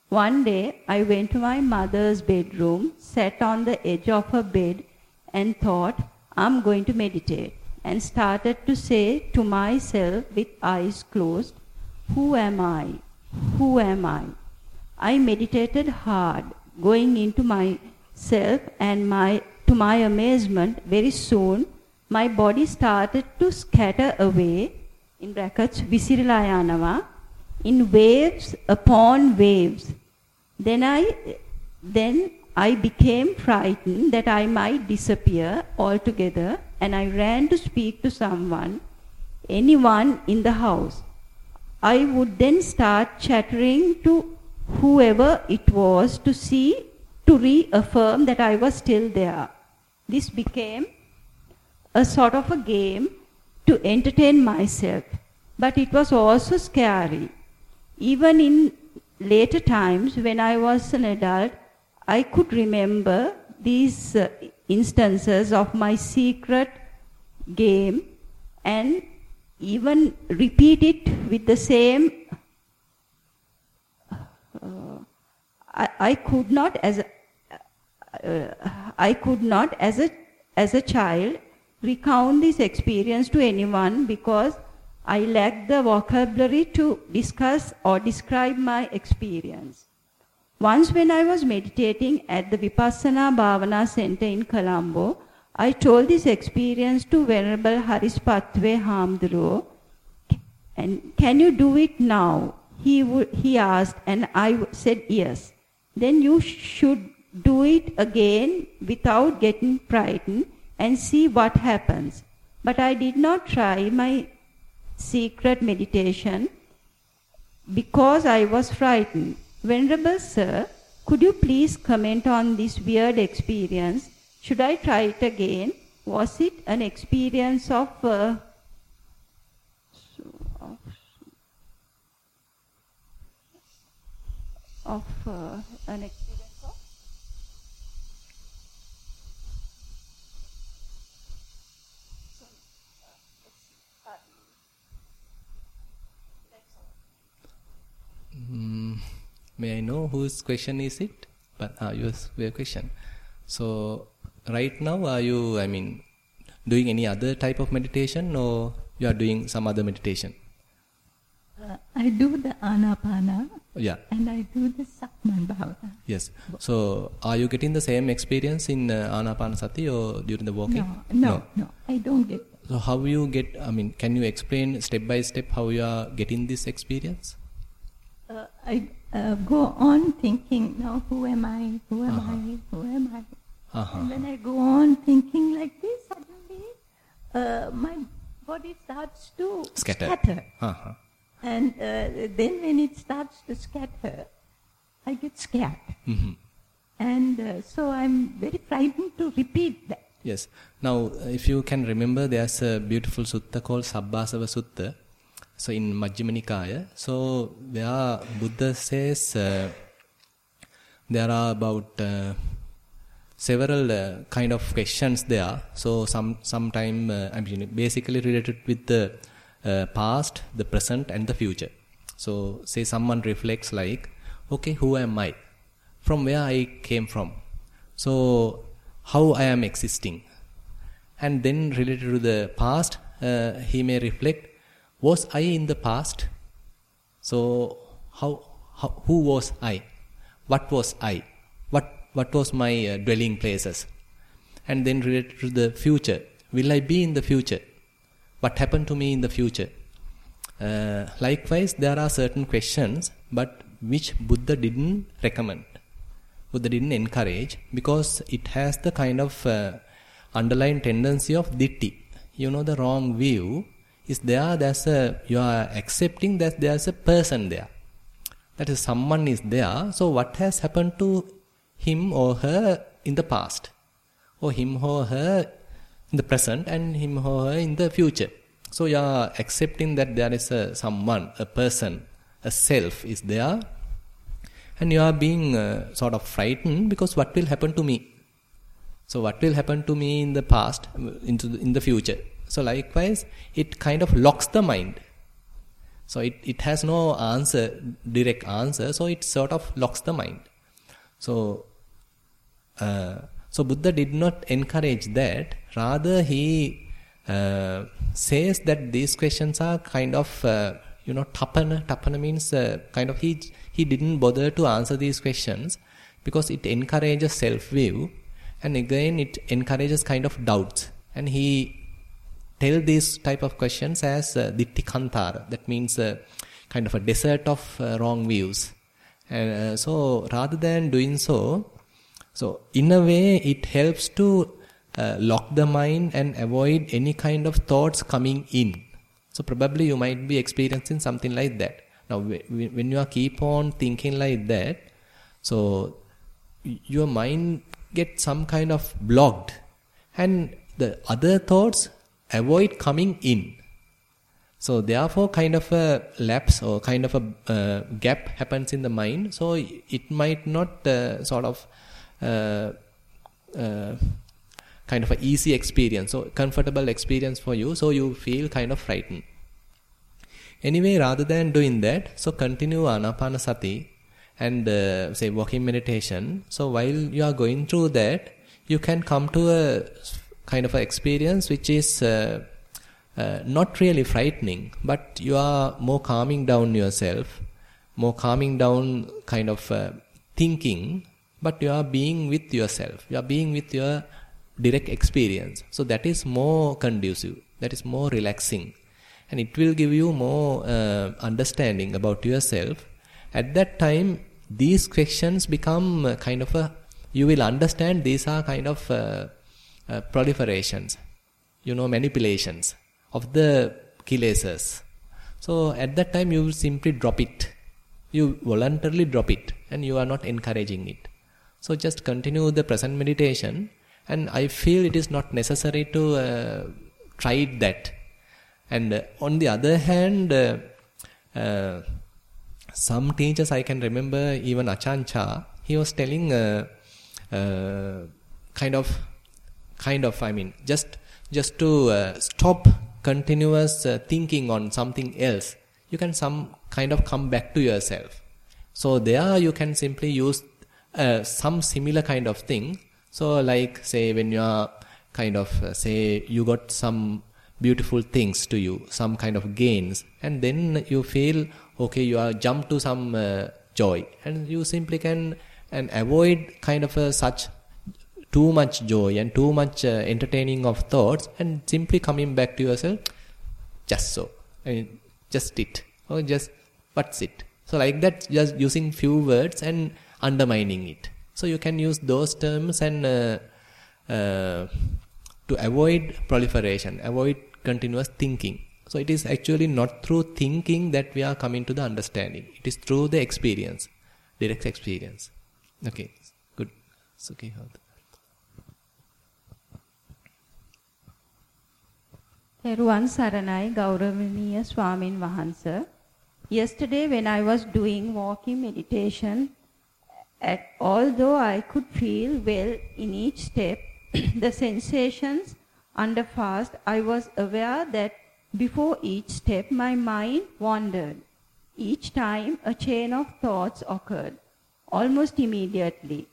One day, I went to my mother's bedroom, sat on the edge of her bed, and thought, I'm going to meditate, and started to say to myself with eyes closed, Who am I? Who am I? I meditated hard, going into myself, and my, to my amazement, very soon my body started to scatter away, in brackets, visirila in waves upon waves. Then I, then I became frightened that I might disappear altogether and I ran to speak to someone, anyone in the house. I would then start chattering to whoever it was to see, to reaffirm that I was still there. This became a sort of a game to entertain myself, but it was also scary. Even in later times, when I was an adult, I could remember these uh, instances of my secret game and even repeat it with the same. Uh, I, I, could not as a, uh, I could not as a as a child recount this experience to anyone because I lack the vocabulary to discuss or describe my experience. Once when I was meditating at the Vipassana Bhavana Center in Colombo, I told this experience to Venerable Haris Patwe. And can you do it now? He, he asked, and I said yes. Then you should do it again without getting frightened and see what happens. But I did not try my secret meditation because I was frightened. Venerable Sir, could you please comment on this weird experience? Should I try it again? Was it an experience of, uh, of uh, an experience Mm, may I know whose question is it? But uh, yours, your question. So right now, are you? I mean, doing any other type of meditation, or you are doing some other meditation? Uh, I do the anapana. Yeah. And I do the sakman bhavana. Yes. So, are you getting the same experience in uh, anapanasati or during the walking? No, no, no, I don't get. So, how you get? I mean, can you explain step by step how you are getting this experience? Uh, I uh, go on thinking, now who am I? Who am Uh-huh. I? Who am I? Uh-huh. And when I go on thinking like this, suddenly uh, my body starts to Scatter. scatter. Uh-huh. And uh, then when it starts to scatter, I get scared. Mhm. And uh, so I'm very frightened to repeat that. Yes. Now, if you can remember, there's a beautiful sutta called Sabbasava Sutta. So in Majjhima Nikaya, so where Buddha says uh, there are about uh, several uh, kind of questions there. So some sometime uh, I mean basically related with the uh, past, the present, and the future. So say someone reflects like, okay, who am I? From where I came from? So how I am existing? And then related to the past, uh, he may reflect, was I in the past? So how, how who was I? What was I? What what was my uh, dwelling places? And then related to the future, will I be in the future? What happened to me in the future? Uh, likewise, there are certain questions, but which Buddha didn't recommend. Buddha didn't encourage because it has the kind of uh, underlying tendency of ditti. You know, the wrong view is there. There's a you are accepting that there's a person there. That is, someone is there. So, what has happened to him or her in the past, or him or her in the present, and him or her in the future? So, you are accepting that there is a someone, a person, a self is there, and you are being uh, sort of frightened because what will happen to me? So, what will happen to me in the past, into the, in the future? So, likewise, it kind of locks the mind. So it, it has no answer, direct answer, so it sort of locks the mind. So, uh, so Buddha did not encourage that. Rather, he uh, says that these questions are kind of, uh, you know, tapana. Tapana means uh, kind of he he didn't bother to answer these questions because it encourages self-view, and again it encourages kind of doubts. And he tell these type of questions as uh, dittikantara. That means uh, kind of a desert of uh, wrong views. And uh, so rather than doing so, so in a way it helps to uh, lock the mind and avoid any kind of thoughts coming in. So probably you might be experiencing something like that. Now when you are keep on thinking like that, so your mind gets some kind of blocked and the other thoughts avoid coming in. So therefore kind of a lapse or kind of a uh, gap happens in the mind. So it might not uh, sort of uh, uh kind of an easy experience, so comfortable experience for you. So you feel kind of frightened. Anyway, rather than doing that, so continue anapanasati and uh, say walking meditation. So while you are going through that, you can come to a kind of experience which is uh, uh, not really frightening, but you are more calming down yourself, more calming down kind of uh, thinking, but you are being with yourself. You are being with your direct experience. So that is more conducive. That is more relaxing and it will give you more uh, understanding about yourself at that time these questions become uh, kind of a you will understand these are kind of uh, proliferations you know manipulations of the kilesas so at that time you simply drop it. You voluntarily drop it and you are not encouraging it. So just continue the present meditation and i feel it is not necessary to uh, try that. And uh, on the other hand, uh, uh, some teachers I can remember, even Achancha, he was telling uh, kind of, kind of, I mean, just just to uh, stop continuous thinking on something else. You can some kind of come back to yourself. So there you can simply use some similar kind of thing. So like say when you are kind of say you got some beautiful things to you, some kind of gains, and then you feel okay, you are jump to some uh, joy, and you simply can and avoid kind of a such too much joy and too much uh, entertaining of thoughts, and simply coming back to yourself, just so, I mean, just it or just what's it. So like that, just using few words and undermining it. So you can use those terms and uh, uh, to avoid proliferation, avoid continuous thinking. So it is actually not through thinking that we are coming to the understanding. It is through the experience, direct experience. Okay, good. Okay. තෙරුවන් සරණයි ගෞරවනීය ස්වාමින් වහන්ස Yesterday when I was doing walking meditation at although I could feel well in each step the sensations under fast, I was aware that before each step my mind wandered. Each time a chain of thoughts occurred, almost immediately.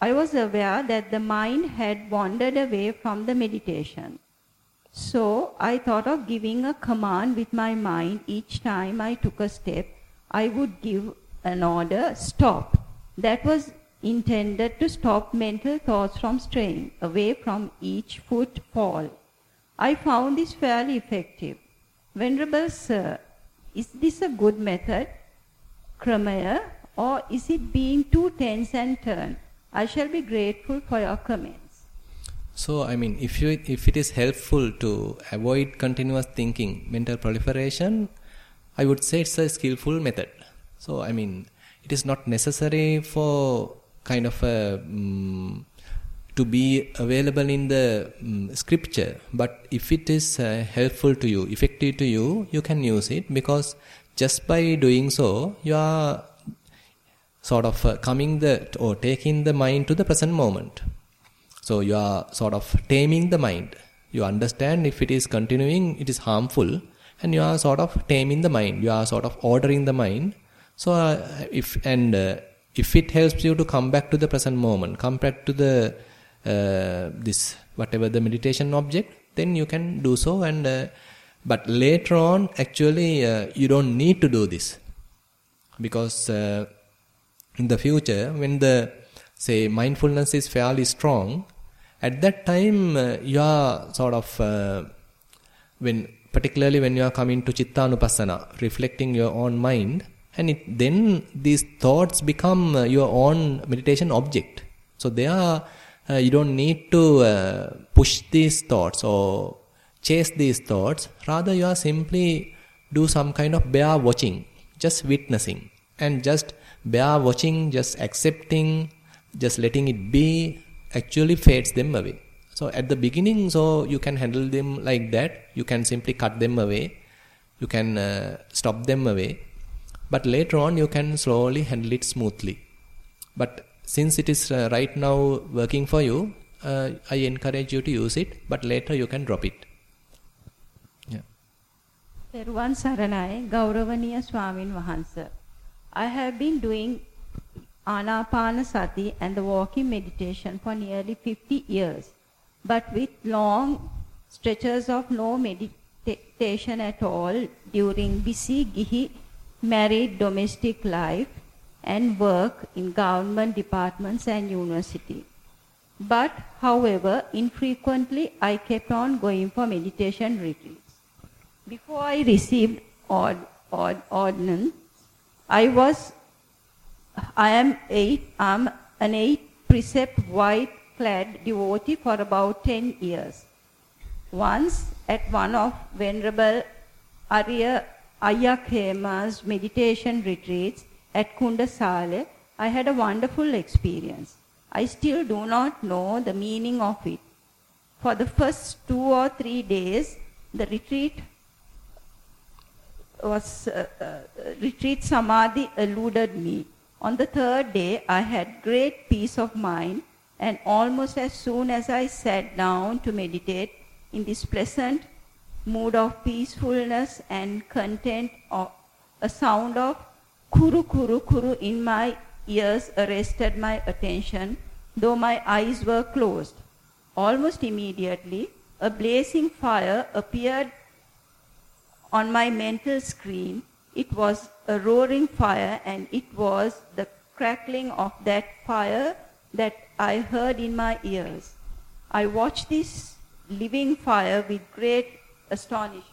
I was aware that the mind had wandered away from the meditation. So I thought of giving a command with my mind each time I took a step. I would give an order, stop. That was intended to stop mental thoughts from straying away from each footfall. I found this fairly effective. Venerable Sir, is this a good method, Kramaya, or is it being too tense and turned? I shall be grateful for your comments. So, I mean, if you if it is helpful to avoid continuous thinking, mental proliferation, I would say it's a skillful method. So, I mean, it is not necessary for kind of a um, to be available in the um, scripture but if it is uh, helpful to you effective to you you can use it because just by doing so you are sort of uh, coming the or taking the mind to the present moment so you are sort of taming the mind. You understand if it is continuing it is harmful and you are sort of taming the mind. You are sort of ordering the mind. So uh, if and uh, if it helps you to come back to the present moment, come back to the uh, this whatever the meditation object, then you can do so. And uh, but later on, actually, uh, you don't need to do this. Because uh, in the future, when the say mindfulness is fairly strong, at that time uh, you are sort of when particularly when you are coming to chittanupassana, reflecting your own mind, and it, then these thoughts become uh, your own meditation object. So they are uh, you don't need to uh, push these thoughts or chase these thoughts. Rather, you are simply do some kind of bare watching, just witnessing, and just bare watching, just accepting, just letting it be, actually fades them away. So at the beginning, so you can handle them like that. You can simply cut them away. You can uh, stop them away. But later on, you can slowly handle it smoothly. But since it is uh, right now working for you, uh, I encourage you to use it. But later, you can drop it. Yeah. I have been doing Anapana Sati and the walking meditation for nearly 50 years but with long stretches of no meditation at all during busy gihi married domestic life and work in government departments and university. But, however, infrequently I kept on going for meditation retreats. Before I received ord, ord, ordinance, I was, I am an eight precept white clad devotee for about 10 years. Once at one of Venerable Arya Ayakhema's meditation retreats at Kundasale, I had a wonderful experience. I still do not know the meaning of it. For the first two or three days, the retreat was uh, uh, retreat samadhi eluded me. On the third day, I had great peace of mind and almost as soon as I sat down to meditate in this pleasant mood of peacefulness and content, a sound of kuru kuru kuru in my ears arrested my attention, though my eyes were closed. Almost immediately, a blazing fire appeared on my mental screen. It was a roaring fire, and it was the crackling of that fire that I heard in my ears. I watched this living fire with great astonishment.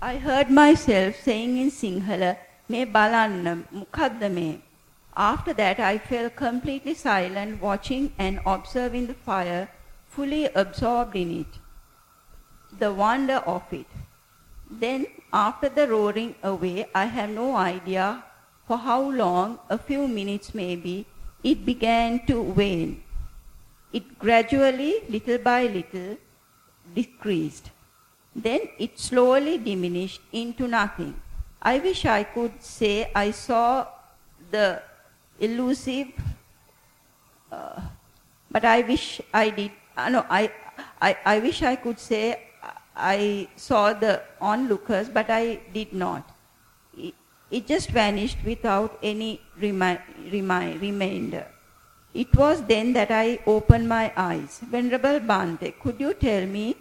I heard myself saying in Sinhala, "Me balanna mukadda After that, I fell completely silent, watching and observing the fire, fully absorbed in it. The wonder of it. Then, after the roaring away, I have no idea for how long, a few minutes maybe, it began to wane. It gradually, little by little, decreased. Then it slowly diminished into nothing. I wish I could say I saw the elusive, uh, but I wish I did. Uh, no, I, I, I wish I could say I saw the onlookers, but I did not. It just vanished without any remi- remi- remainder. It was then that I opened my eyes. Venerable Bante, could you tell me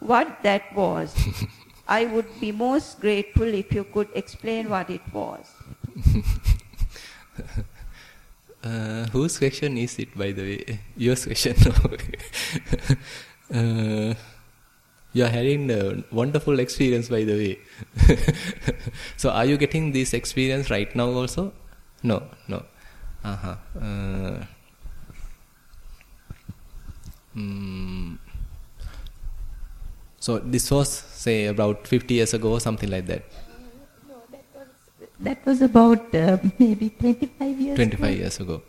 what that was? I would be most grateful if you could explain what it was. uh, whose question is it, by the way? Your question. uh, you are having a wonderful experience, by the way. so, are you getting this experience right now also? No, no. Uh-huh. Uh, mm, so, this was, say, about 50 years ago or something like that? No, that was, that was about uh, maybe 25 years 25 ago. years ago.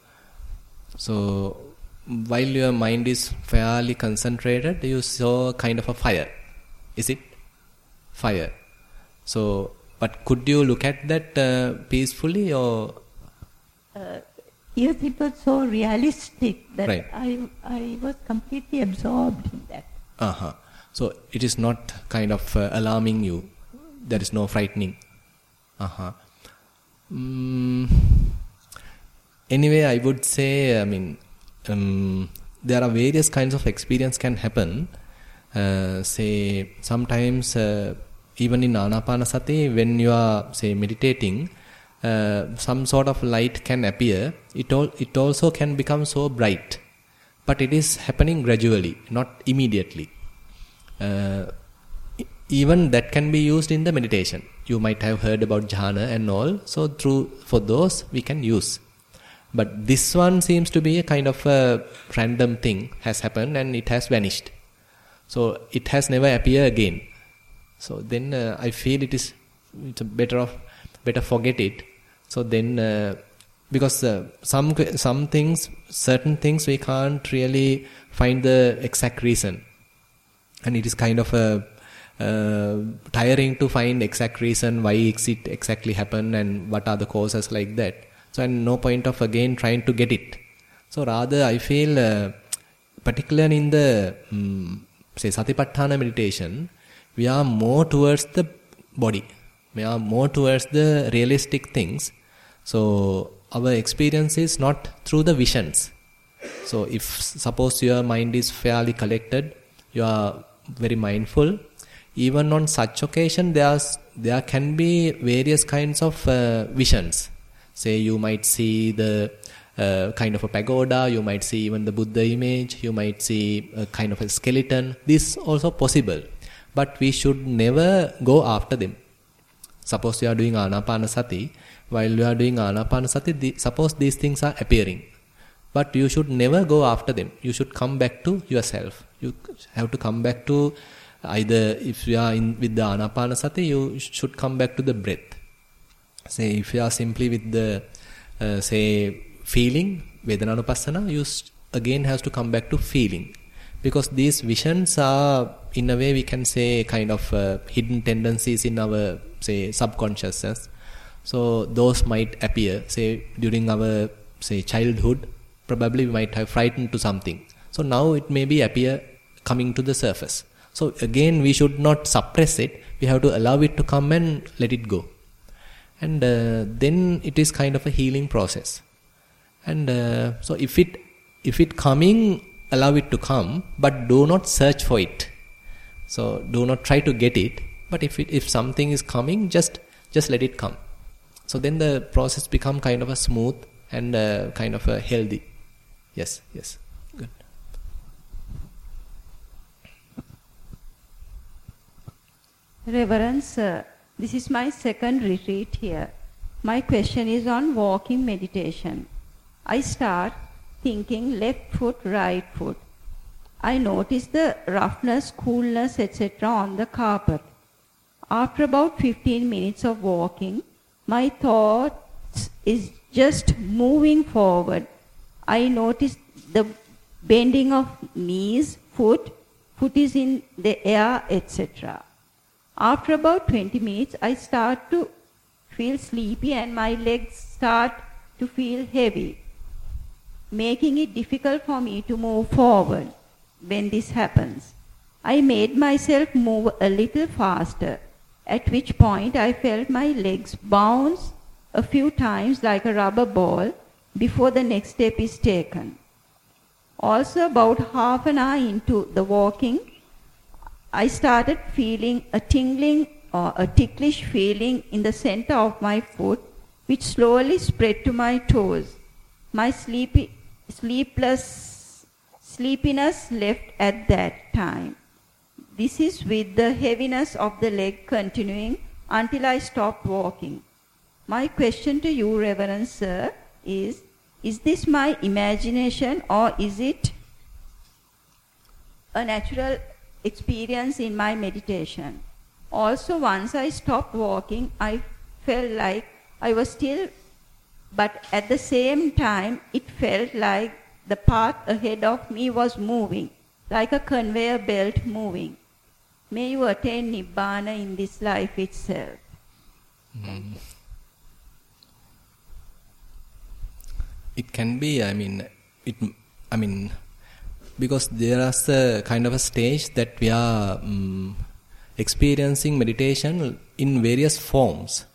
So, while your mind is fairly concentrated, you saw kind of a fire. Is it fire? So, but could you look at that uh, peacefully or? Uh, yes, it was so realistic that right. I I was completely absorbed in that. Uh huh. So it is not kind of uh, alarming you. There is no frightening. Uh huh. Mm, anyway, I would say, I mean, um, there are various kinds of experience can happen. Uh, say sometimes uh, even in anapanasati when you are say meditating uh, some sort of light can appear it all it also can become so bright but it is happening gradually not immediately uh, even that can be used in the meditation. You might have heard about jhana and all. So through for those we can use. But this one seems to be a kind of a random thing has happened and it has vanished. So it has never appeared again. So then uh, I feel it is it's better of better forget it. So then uh, because uh, some some things certain things we can't really find the exact reason and it is kind of a uh, tiring to find exact reason why it exactly happened and what are the causes like that so and no point of again trying to get it so rather i feel uh, particularly in the um, say satipatthana meditation we are more towards the body we are more towards the realistic things so our experience is not through the visions. So if suppose your mind is fairly collected, you are very mindful. Even on such occasion, there's there can be various kinds of uh, visions. Say you might see the uh, kind of a pagoda, you might see even the Buddha image, you might see a kind of a skeleton. This also possible, but we should never go after them. Suppose you are doing anapanasati, while you are doing anapanasati, the, suppose these things are appearing. But you should never go after them. You should come back to yourself. You have to come back to either if you are in with the anapanasati, you should come back to the breath. Say if you are simply with the uh, say feeling, Vedananupassana, you again has to come back to feeling. Because these visions are in a way we can say kind of uh, hidden tendencies in our say subconsciousness so those might appear, say during our say childhood, probably we might have frightened to something. So now it may be appear coming to the surface. So again, we should not suppress it. We have to allow it to come and let it go. And uh, then it is kind of a healing process. And uh, so if it if it coming, allow it to come, but do not search for it. So do not try to get it. But if it, if something is coming, just just let it come. So then the process become kind of a smooth and uh, kind of a healthy. Yes, yes, good. Reverence, uh, this is my second retreat here. My question is on walking meditation. I start thinking left foot, right foot. I notice the roughness, coolness, etc. on the carpet. After about 15 minutes of walking, my thoughts is just moving forward. I notice the bending of knees, foot, foot is in the air, etc. After about 20 minutes, I start to feel sleepy and my legs start to feel heavy, making it difficult for me to move forward when this happens. I made myself move a little faster at which point I felt my legs bounce a few times like a rubber ball before the next step is taken. Also, about half an hour into the walking, I started feeling a tingling or a ticklish feeling in the center of my foot, which slowly spread to my toes. My sleepy, sleepless, sleepiness left at that time. This is with the heaviness of the leg continuing until I stopped walking. My question to you, Reverend Sir, is Is this my imagination or is it a natural experience in my meditation? Also, once I stopped walking, I felt like I was still, but at the same time, it felt like the path ahead of me was moving, like a conveyor belt moving. May you attain Nibbana in this life itself. Mm. It can be, I mean, it, I mean, because there is a kind of a stage that we are um, experiencing meditation in various forms,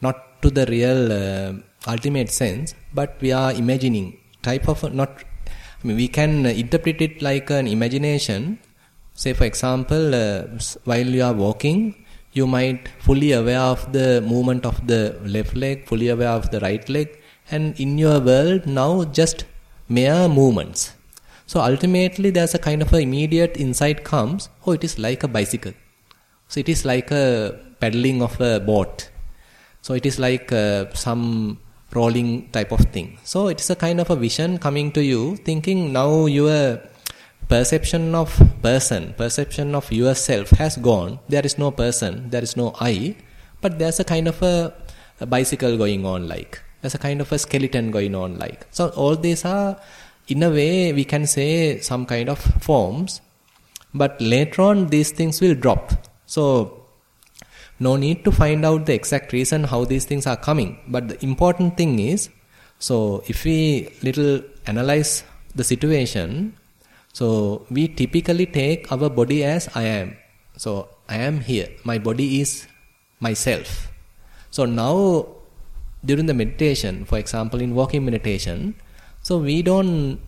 not to the real uh, ultimate sense, but we are imagining type of not. I mean, we can interpret it like an imagination Say for example, uh, while you are walking, you might fully aware of the movement of the left leg, fully aware of the right leg, and in your world now just mere movements. So ultimately there's a kind of a immediate insight comes, oh it is like a bicycle. So it is like a paddling of a boat. So it is like uh, some rolling type of thing. So it is a kind of a vision coming to you, thinking now your perception of person, perception of yourself has gone. There is no person, there is no I, but there's a kind of a, a bicycle going on like. There's a kind of a skeleton going on like. So all these are, in a way, we can say some kind of forms, but later on these things will drop. So no need to find out the exact reason how these things are coming. But the important thing is, so if we little analyze the situation, so we typically take our body as I am. So I am here. My body is myself. So now during the meditation, for example, in walking meditation, so we don't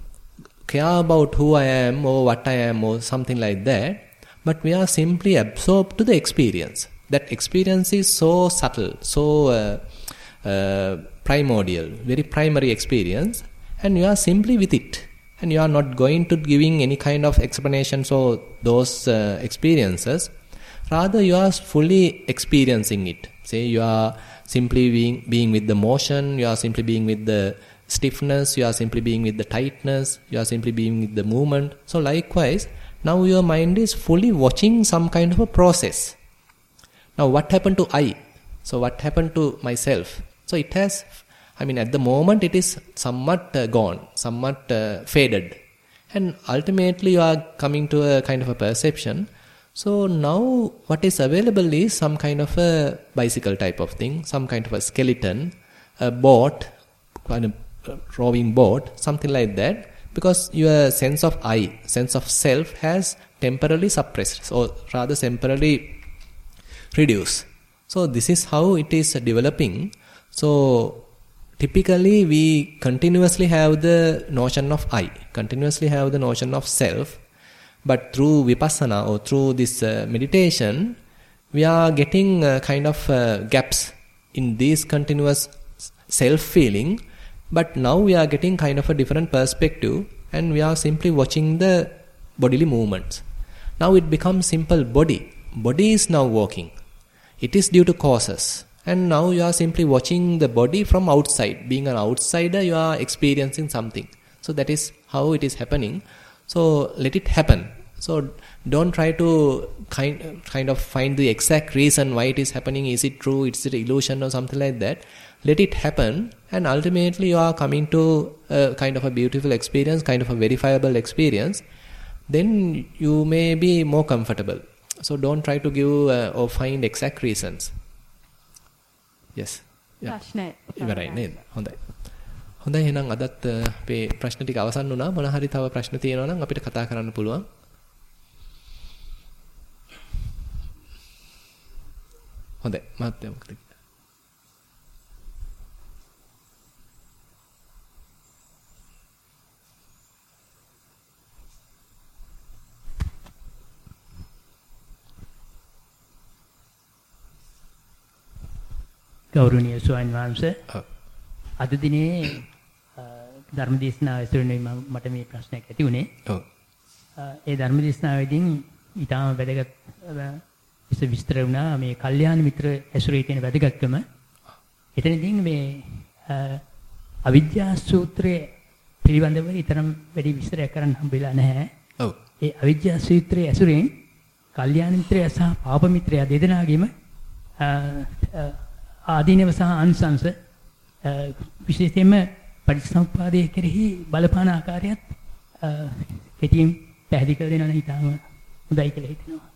care about who I am or what I am or something like that, but we are simply absorbed to the experience that experience is so subtle, so uh, uh, primordial, very primary experience, and you are simply with it. And you are not going to giving any kind of explanations or those uh, experiences. Rather, you are fully experiencing it. Say you are simply being, being with the motion, you are simply being with the stiffness, you are simply being with the tightness, you are simply being with the movement. So likewise, now your mind is fully watching some kind of a process. Now, what happened to I? So, what happened to myself? So, it has, I mean, at the moment it is somewhat uh, gone, somewhat uh, faded. And ultimately, you are coming to a kind of a perception. So, now what is available is some kind of a bicycle type of thing, some kind of a skeleton, a boat, kind of rowing boat, something like that. Because your sense of I, sense of self has temporarily suppressed, or rather temporarily reduce. So this is how it is developing. So typically we continuously have the notion of I, continuously have the notion of self, but through vipassana or through this uh, meditation, we are getting uh, kind of uh, gaps in this continuous self feeling, but now we are getting kind of a different perspective and we are simply watching the bodily movements. Now it becomes simple body. Body is now walking. It is due to causes. And now you are simply watching the body from outside. Being an outsider, you are experiencing something. So that is how it is happening. So let it happen. So don't try to kind kind of find the exact reason why it is happening. Is it true? Is it illusion or something like that? Let it happen, and ultimately you are coming to a kind of a beautiful experience, kind of a verifiable experience. Then you may be more comfortable. So don't try to give uh, or find exact reasons. Yes. ප්‍රශ්නය ඉවරයි නේද? හොඳයි. හොඳයි එහෙනම් අදත් අපේ ප්‍රශ්න ටික අවසන් වුණා. මොන හරි තව ප්‍රශ්න තියෙනවා නම් අපිට කතා කරන්න පුළුවන්. හොඳයි. මහත්මයා මොකද ගෞරවනීය ස්වාමීන් වහන්සේ අද දිනේ ධර්මදේශනාව ඇසුරෙන් මට මේ ප්‍රශ්නයක් ඇති වුණේ. ඔව්. ඒ ධර්මදේශනාවේදී ඊටාම වැදගත් විස විස්තර වුණා මේ කල්යාණ මිත්‍ර ඇසුරේ තියෙන වැදගත්කම. එතනදී මේ අවිද්‍යා සූත්‍රයේ පිළිබඳව ඊතරම් වැඩි විස්තරයක් කරන්න හම්බෙලා නැහැ. ඔව්. ඒ අවිද්‍යා සූත්‍රයේ ඇසුරෙන් කල්යාණ මිත්‍රය සහ පාප මිත්‍රය දෙදෙනාගේම ආදීනව සහ අන්සංශ විශේෂයෙන්ම පටිච්චසමුප්පාදයේ කෙරෙහි බලපාන ආකාරයත් කෙටියෙන් පැහැදිලි කර දෙනවා නම් ඊටම හොඳයි කියලා හිතෙනවා.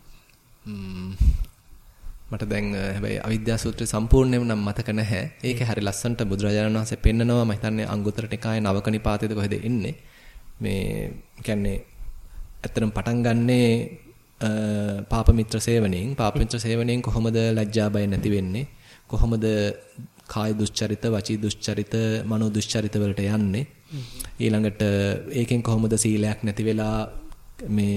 මට දැන් හැබැයි අවිද්‍යා සූත්‍රය සම්පූර්ණයෙන්ම නම් මතක නැහැ. ඒකේ හරි ලස්සනට බුදුරජාණන් වහන්සේ පෙන්නනවා මම හිතන්නේ අංගුත්තර නිකායේ නවක නිපාතයේද කොහෙද එන්නේ. මේ කියන්නේ ඇත්තටම පටන් ගන්නේ පාප මිත්‍ර සේවනයෙන් පාප මිත්‍ර සේවනයෙන් කොහොමද ලැජ්ජා බය නැති වෙන්නේ කොහොමද කාය දුස්චරිත, වචී දුස්චරිත, මනෝ දුස්චරිත වලට යන්නේ? ඊළඟට ඒකෙන් කොහොමද සීලයක් නැති වෙලා මේ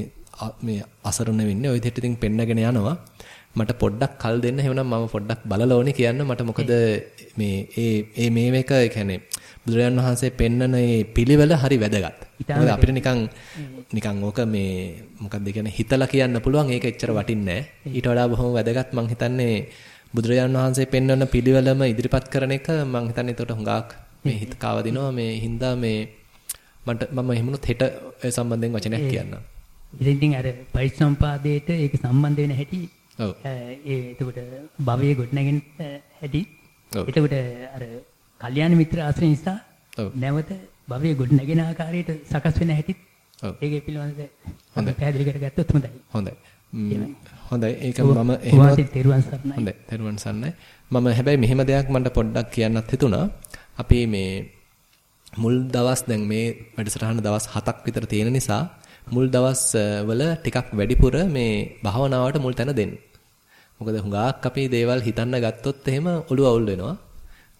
මේ අසරණ වෙන්නේ? ওই විදිහට ඉතින් පෙන්නගෙන යනවා. මට පොඩ්ඩක් කල් දෙන්න එහෙනම් මම පොඩ්ඩක් බලලා ඕනේ කියන්න මට මොකද මේ ඒ ඒ මේ මේක කියන්නේ බුදුරජාන් වහන්සේ පෙන්නන මේ පිළිවෙල හරි වැදගත්. මොකද අපිට නිකන් නිකන් ඕක මේ මොකක්ද කියන්නේ හිතලා කියන්න පුළුවන් ඒක එච්චර වටින්නේ නැහැ. ඊට වඩා බොහොම වැදගත් මං හිතන්නේ බුදුරජාන් වහන්සේ පෙන්වන පිළිවෙලම ඉදිරිපත් කරන එක මං හිතන්නේ ඒකට හුඟක් මේ හිත කාවදිනවා මේ හින්දා මේ මට මම එහෙමනොත් හෙට ඒ සම්බන්ධයෙන් වචනයක් කියන්නම්. ඉතින් ඉතින් අර පරිසම්පාදයට ඒක සම්බන්ධ වෙන හැටි ඔව්. ඒ එතකොට භවයේ ගොඩනගෙන හැටි. එතකොට අර කල්යාණ මිත්‍ර ආශ්‍රය නිසා නැවත භවයේ ගොඩනගෙන ආකාරයට සකස් වෙන හැටි. ඒකේ පිළිවෙලද හොඳ පැහැදිලි කරගත්තොත් හොඳයි. හොඳයි. හොඳයි ඒක මම එහෙම. හොඳයි තෙරුවන් සරණයි. මම හැබැයි මෙහෙම දෙයක් මට පොඩ්ඩක් කියන්නත් හිතුණා. අපි මේ මුල් දවස් දැන් මේ වැඩසටහන දවස් 7ක් විතර තියෙන නිසා මුල් දවස් වල ටිකක් වැඩිපුර මේ භාවනාවට මුල් තැන දෙන්න. මොකද හුඟක් අපි දේවල් හිතන්න ගත්තොත් එහෙම ඔළුව අවුල් වෙනවා.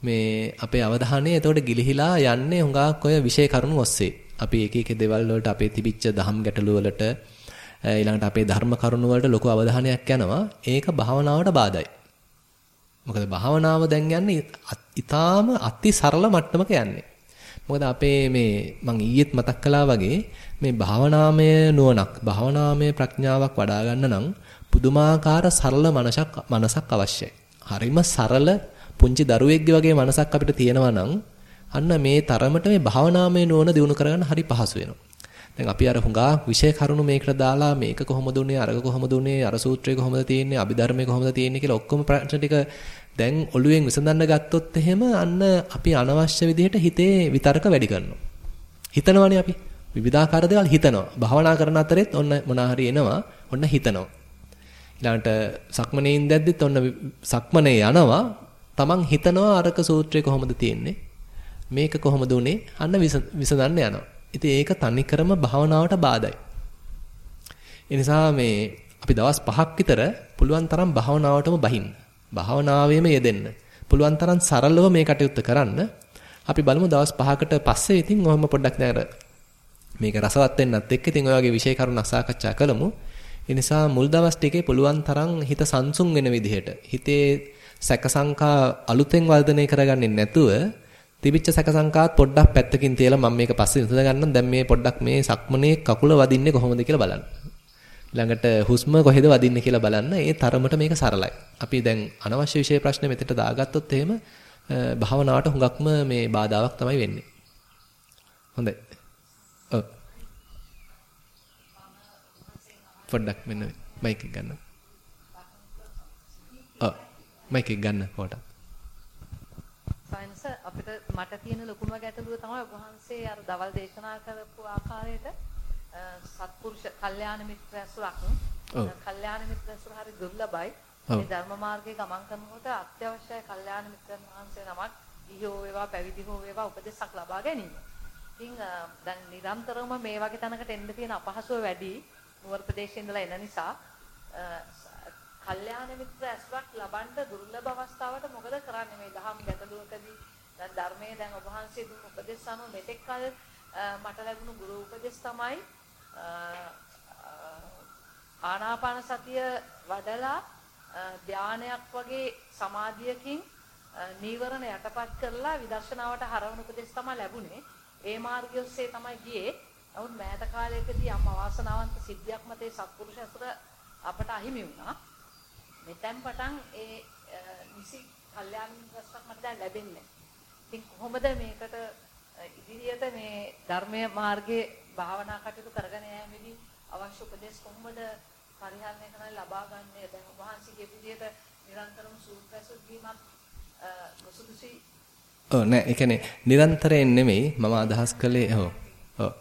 මේ අපේ අවධානය එතකොට ගිලිහිලා යන්නේ හුඟක් ඔය විෂය කරුණු ඔස්සේ. අපි එක එක දේවල් වලට අපේ තිබිච්ච දහම් ගැටලු වලට ඊළඟට අපේ ධර්ම කරුණු වලට ලොකු අවධානයක් යනවා. ඒක භාවනාවට බාධායි. මොකද භාවනාව දැන් යන්නේ ඊටාම අති සරල මට්ටමක යන්නේ. මොකද අපේ මේ මම ඊයේත් මතක් කළා වගේ මේ භාවනාමය නුවණක් භාවනාමය ප්‍රඥාවක් වඩා ගන්න නම් පුදුමාකාර සරල මනසක් මනසක් අවශ්‍යයි. හරිම සරල පුංචි දරුවෙක්ගේ වගේ මනසක් අපිට තියෙනවා නම් අන්න මේ තරමට මේ භාවනාමය නුවණ දිනු කරගන්න හරි පහසු වෙනවා. දැන් අපි අර හුඟා විෂය කරුණු මේකට දාලා මේක කොහොමද උනේ අරක කොහොමද උනේ අර සූත්‍රය කොහොමද තියෙන්නේ අභිධර්මය කොහොමද තියෙන්නේ කියලා ඔක්කොම ප්‍රශ්න ටික දැන් ඔළුවෙන් විසඳන්න ගත්තොත් එහෙම අන්න අපි අනවශ්‍ය විදිහට හිතේ විතර්ක වැඩි කරනවා. හිතනවනේ අපි. විවිධාකාර දේවල් හිතනවා. භාවනා කරන අතරෙත් ඔන්න මොනා හරි එනවා. ඔන්න හිතනවා. ඊළඟට සක්මනේ ඉඳද්දිත් ඔන්න සක්මනේ යනවා. Taman හිතනවා අරක සූත්‍රය කොහොමද තියෙන්නේ? මේක කොහොමද උනේ? අන්න විසඳන්න යනවා. ඉතින් ඒක තනිකරම භාවනාවට බාධායි. ඒ නිසා මේ අපි දවස් 5ක් විතර පුළුවන් තරම් භාවනාවටම බහින්න. භාවනාවෙම යෙදෙන්න. පුළුවන් තරම් සරලව මේ කටයුත්ත කරන්න. අපි බලමු දවස් 5කට පස්සේ ඉතින් ඔහොම පොඩ්ඩක් නෑර මේක රසවත් වෙන්නත් එක්ක ඉතින් ඔය වගේ විෂය කරුණක් සාකච්ඡා කළමු. ඒ නිසා මුල් දවස් ටිකේ පුළුවන් තරම් හිත සංසුන් වෙන විදිහට හිතේ සැකසංකා අලුතෙන් වර්ධනය කරගන්නේ නැතුව තිබිච්ච සැකසංකාත් පොඩ්ඩක් පැත්තකින් තියලා මම මේක පස්සේ විසඳ ගන්නම්. දැන් මේ පොඩ්ඩක් මේ සක්මනේ කකුල වදින්නේ කොහොමද කියලා බලන්න. ළඟට හුස්ම කොහෙද වදින්නේ කියලා බලන්න. ඒ තරමට මේක සරලයි. අපි දැන් අනවශ්‍ය විෂය ප්‍රශ්න මෙතෙට දාගත්තොත් එහෙම භාවනාවට හුඟක්ම මේ බාධාවක් තමයි වෙන්නේ. හොඳයි. ඔව්. පොඩ්ඩක් මෙන්න මයික් එක ගන්න. ඔව්. මයික් එක ගන්න පොඩ්ඩක්. අපිට මට තියෙන ලොකුම ගැටලුව තමයි වහන්සේ අර දවල් දේශනා කරපු ආකාරයට සත්පුරුෂ කල්යාණ මිත්‍ර ඇසුරක් කල්යාණ මිත්‍ර ඇසුර හරි දුර්ලභයි. මේ ධර්ම මාර්ගයේ ගමන් කරනකොට අත්‍යවශ්‍යයි කල්යාණ මිත්‍රන් වහන්සේ නමක් ඉහෝ වේවා පැවිදි හෝ වේවා උපදෙසක් ලබා ගැනීම. ඉතින් දැන් නිරන්තරවම මේ වගේ තැනකට එන්න තියෙන අපහසුව වැඩි නුවර ප්‍රදේශයේ ඉඳලා එන නිසා කල්යාණ මිත්‍ර ඇසුරක් ලබන්න දුර්ලභ අවස්ථාවට මොකද කරන්නේ? මේ දහම් ගැටලුවකදී දැන් ධර්මයේ දැන් ඔබ වහන්සේ දුන්න උපදෙස් අනුව මෙතෙක් කල මට ලැබුණු ගුරු උපදෙස් තමයි ආනාපාන සතිය වඩලා ධානයක් වගේ සමාධියකින් නීවරණ යටපත් කරලා විදර්ශනාවට හරවන උපදෙස් තමයි ලැබුණේ. ඒ මාර්ගය ඔස්සේ තමයි ගියේ. නමුත් මෑත කාලයකදී අම්ම වාසනාවන්ත සිද්ධියක් මතේ සත්පුරුෂ අසුර අපට අහිමි වුණා. මෙතෙන් පටන් ඒ නිසි කල්යාණ රසක් මට දැන් ලැබෙන්නේ. ඉතින් කොහොමද මේකට ඉදිරියට මේ ධර්මයේ මාර්ගයේ භාවනා කටයුතු කරගෙන යෑමේදී අවශ්‍ය උපදෙස් කොහොමද පරිහරණය කරන්න ලබා ගන්නේ? දැන් ඔබ වහන්සේගේ විදිහට නිරන්තරව සූත්‍රසුත් වීමත් සුදුසුයි. ඔව් නෑ ඒ කියන්නේ නිරන්තරයෙන් නෙමෙයි මම අදහස් කළේ ඔව්. ඔව්.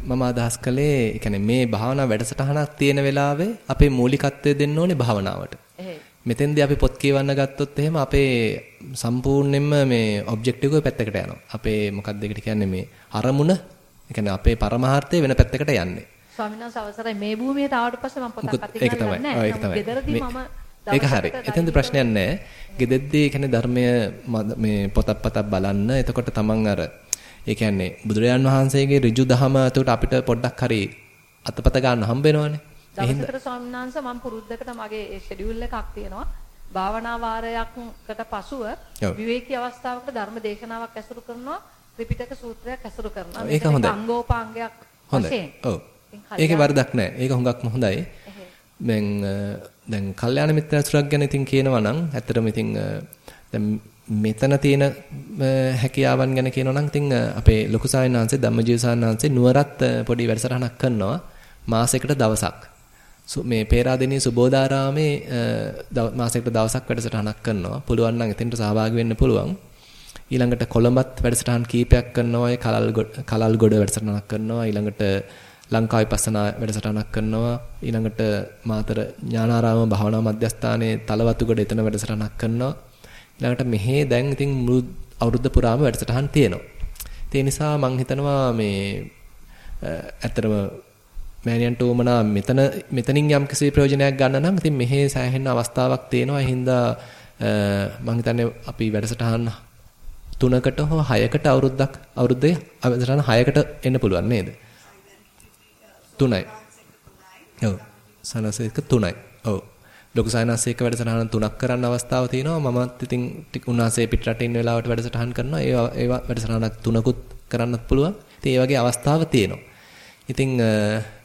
මම අදහස් කළේ ඒ කියන්නේ මේ භාවනා වැඩසටහනක් තියෙන වෙලාවේ අපේ මූලිකත්වය දෙන්න ඕනේ භාවනාවට. මෙතෙන්දී අපි පොත් කියවන්න ගත්තොත් එහෙම අපේ සම්පූර්ණයෙන්ම මේ ඔබ්ජෙක්ටිව් එක පැත්තකට යනවා. අපේ මොකක්ද ඒකට කියන්නේ මේ අරමුණ, ඒ කියන්නේ අපේ පරමාර්ථය වෙන පැත්තකට යන්නේ. ස්වාමීන් වහන්සේ අවසරයි මේ භූමියට ආවට පස්සේ මම පොතක් අතින් ඒක තමයි. ඒක තමයි. ඒක හරි. එතෙන්ද ප්‍රශ්නයක් නැහැ. ගෙදෙද්දී කියන්නේ ධර්මය මේ පොතක් පතක් බලන්න. එතකොට තමන් අර ඒ කියන්නේ බුදුරජාන් වහන්සේගේ ඍජු දහම එතකොට අපිට පොඩ්ඩක් හරි අතපත ගන්න හම්බ වෙනවනේ. දවසකට ස්වාමීන් වහන්සේ මම පුරුද්දකට මගේ ෂෙඩියුල් එකක් තියෙනවා. භාවනා වාරයක්කට පසුව විවේකී අවස්ථාවකට ධර්ම දේශනාවක් ඇසුරු කරනවා ත්‍රිපිටක සූත්‍රයක් ඇසුරු කරනවා. හොඳයි. අංගෝපාංගයක් වශයෙන්. ඔව්. ඒකේ වරදක් නැහැ. ඒක හුඟක්ම හොඳයි. දැන් දැන් කල්යාණ මිත්‍ර ඇසුරක් ගැන ඉතින් කියනවා නම් ඇත්තටම ඉතින් දැන් මෙතන තියෙන හැකියාවන් ගැන කියනවා නම් ඉතින් අපේ ලොකු සායනාංශේ ධම්මජීව සායනාංශේ නුවරත් පොඩි වැඩසටහනක් කරනවා මාසයකට දවසක්. මේ පේරාදෙණිය සුබෝධාරාමේ මාසයකට දවසක් වැඩසටහනක් කරනවා. පුළුවන් නම් එතෙන්ට සහභාගී වෙන්න පුළුවන්. ඊළඟට කොළඹත් වැඩසටහන් කීපයක් කරනවා. ඒ කලල් කලල් ගොඩ වැඩසටහනක් කරනවා. ඊළඟට ලංකා විපස්සනා වැඩසටහනක් කරනවා. ඊළඟට මාතර ඥානාරාම භාවනා මධ්‍යස්ථානයේ තලවතුගොඩ එතන වැඩසටහනක් කරනවා. ඊළඟට මෙහි දැන් ඉතින් මුළු අවුරුද්ද පුරාම වැඩසටහන් තියෙනවා. ඒ නිසා මම හිතනවා මේ ඇත්තටම මෑනියන්ට උමනා මෙතන මෙතනින් යම් කිසි ප්‍රයෝජනයක් ගන්න නම් ඉතින් මෙහි සෑහෙන අවස්ථාවක් තියෙනවා. ඒ හින්දා මම හිතන්නේ අපි වැඩසටහන් තුනකට හෝ හයකට අවුරුද්දක් අවුරුද්දේ වැඩසටහන හයකට එන්න පුළුවන් නේද? තුනයි. ඔව්. සනසේක තුනයි. ඔව්. ලොකු සයනසේක වැඩසටහන තුනක් කරන්න අවස්ථාව තියෙනවා. මමත් ඉතින් ටික උන්වහන්සේ පිටරට ඉන්න වෙලාවට වැඩසටහන් කරනවා. ඒවා ඒවා වැඩසටහනක් තුනකුත් කරන්නත් පුළුවන්. ඉතින් ඒ වගේ අවස්ථාව තියෙනවා. ඉතින්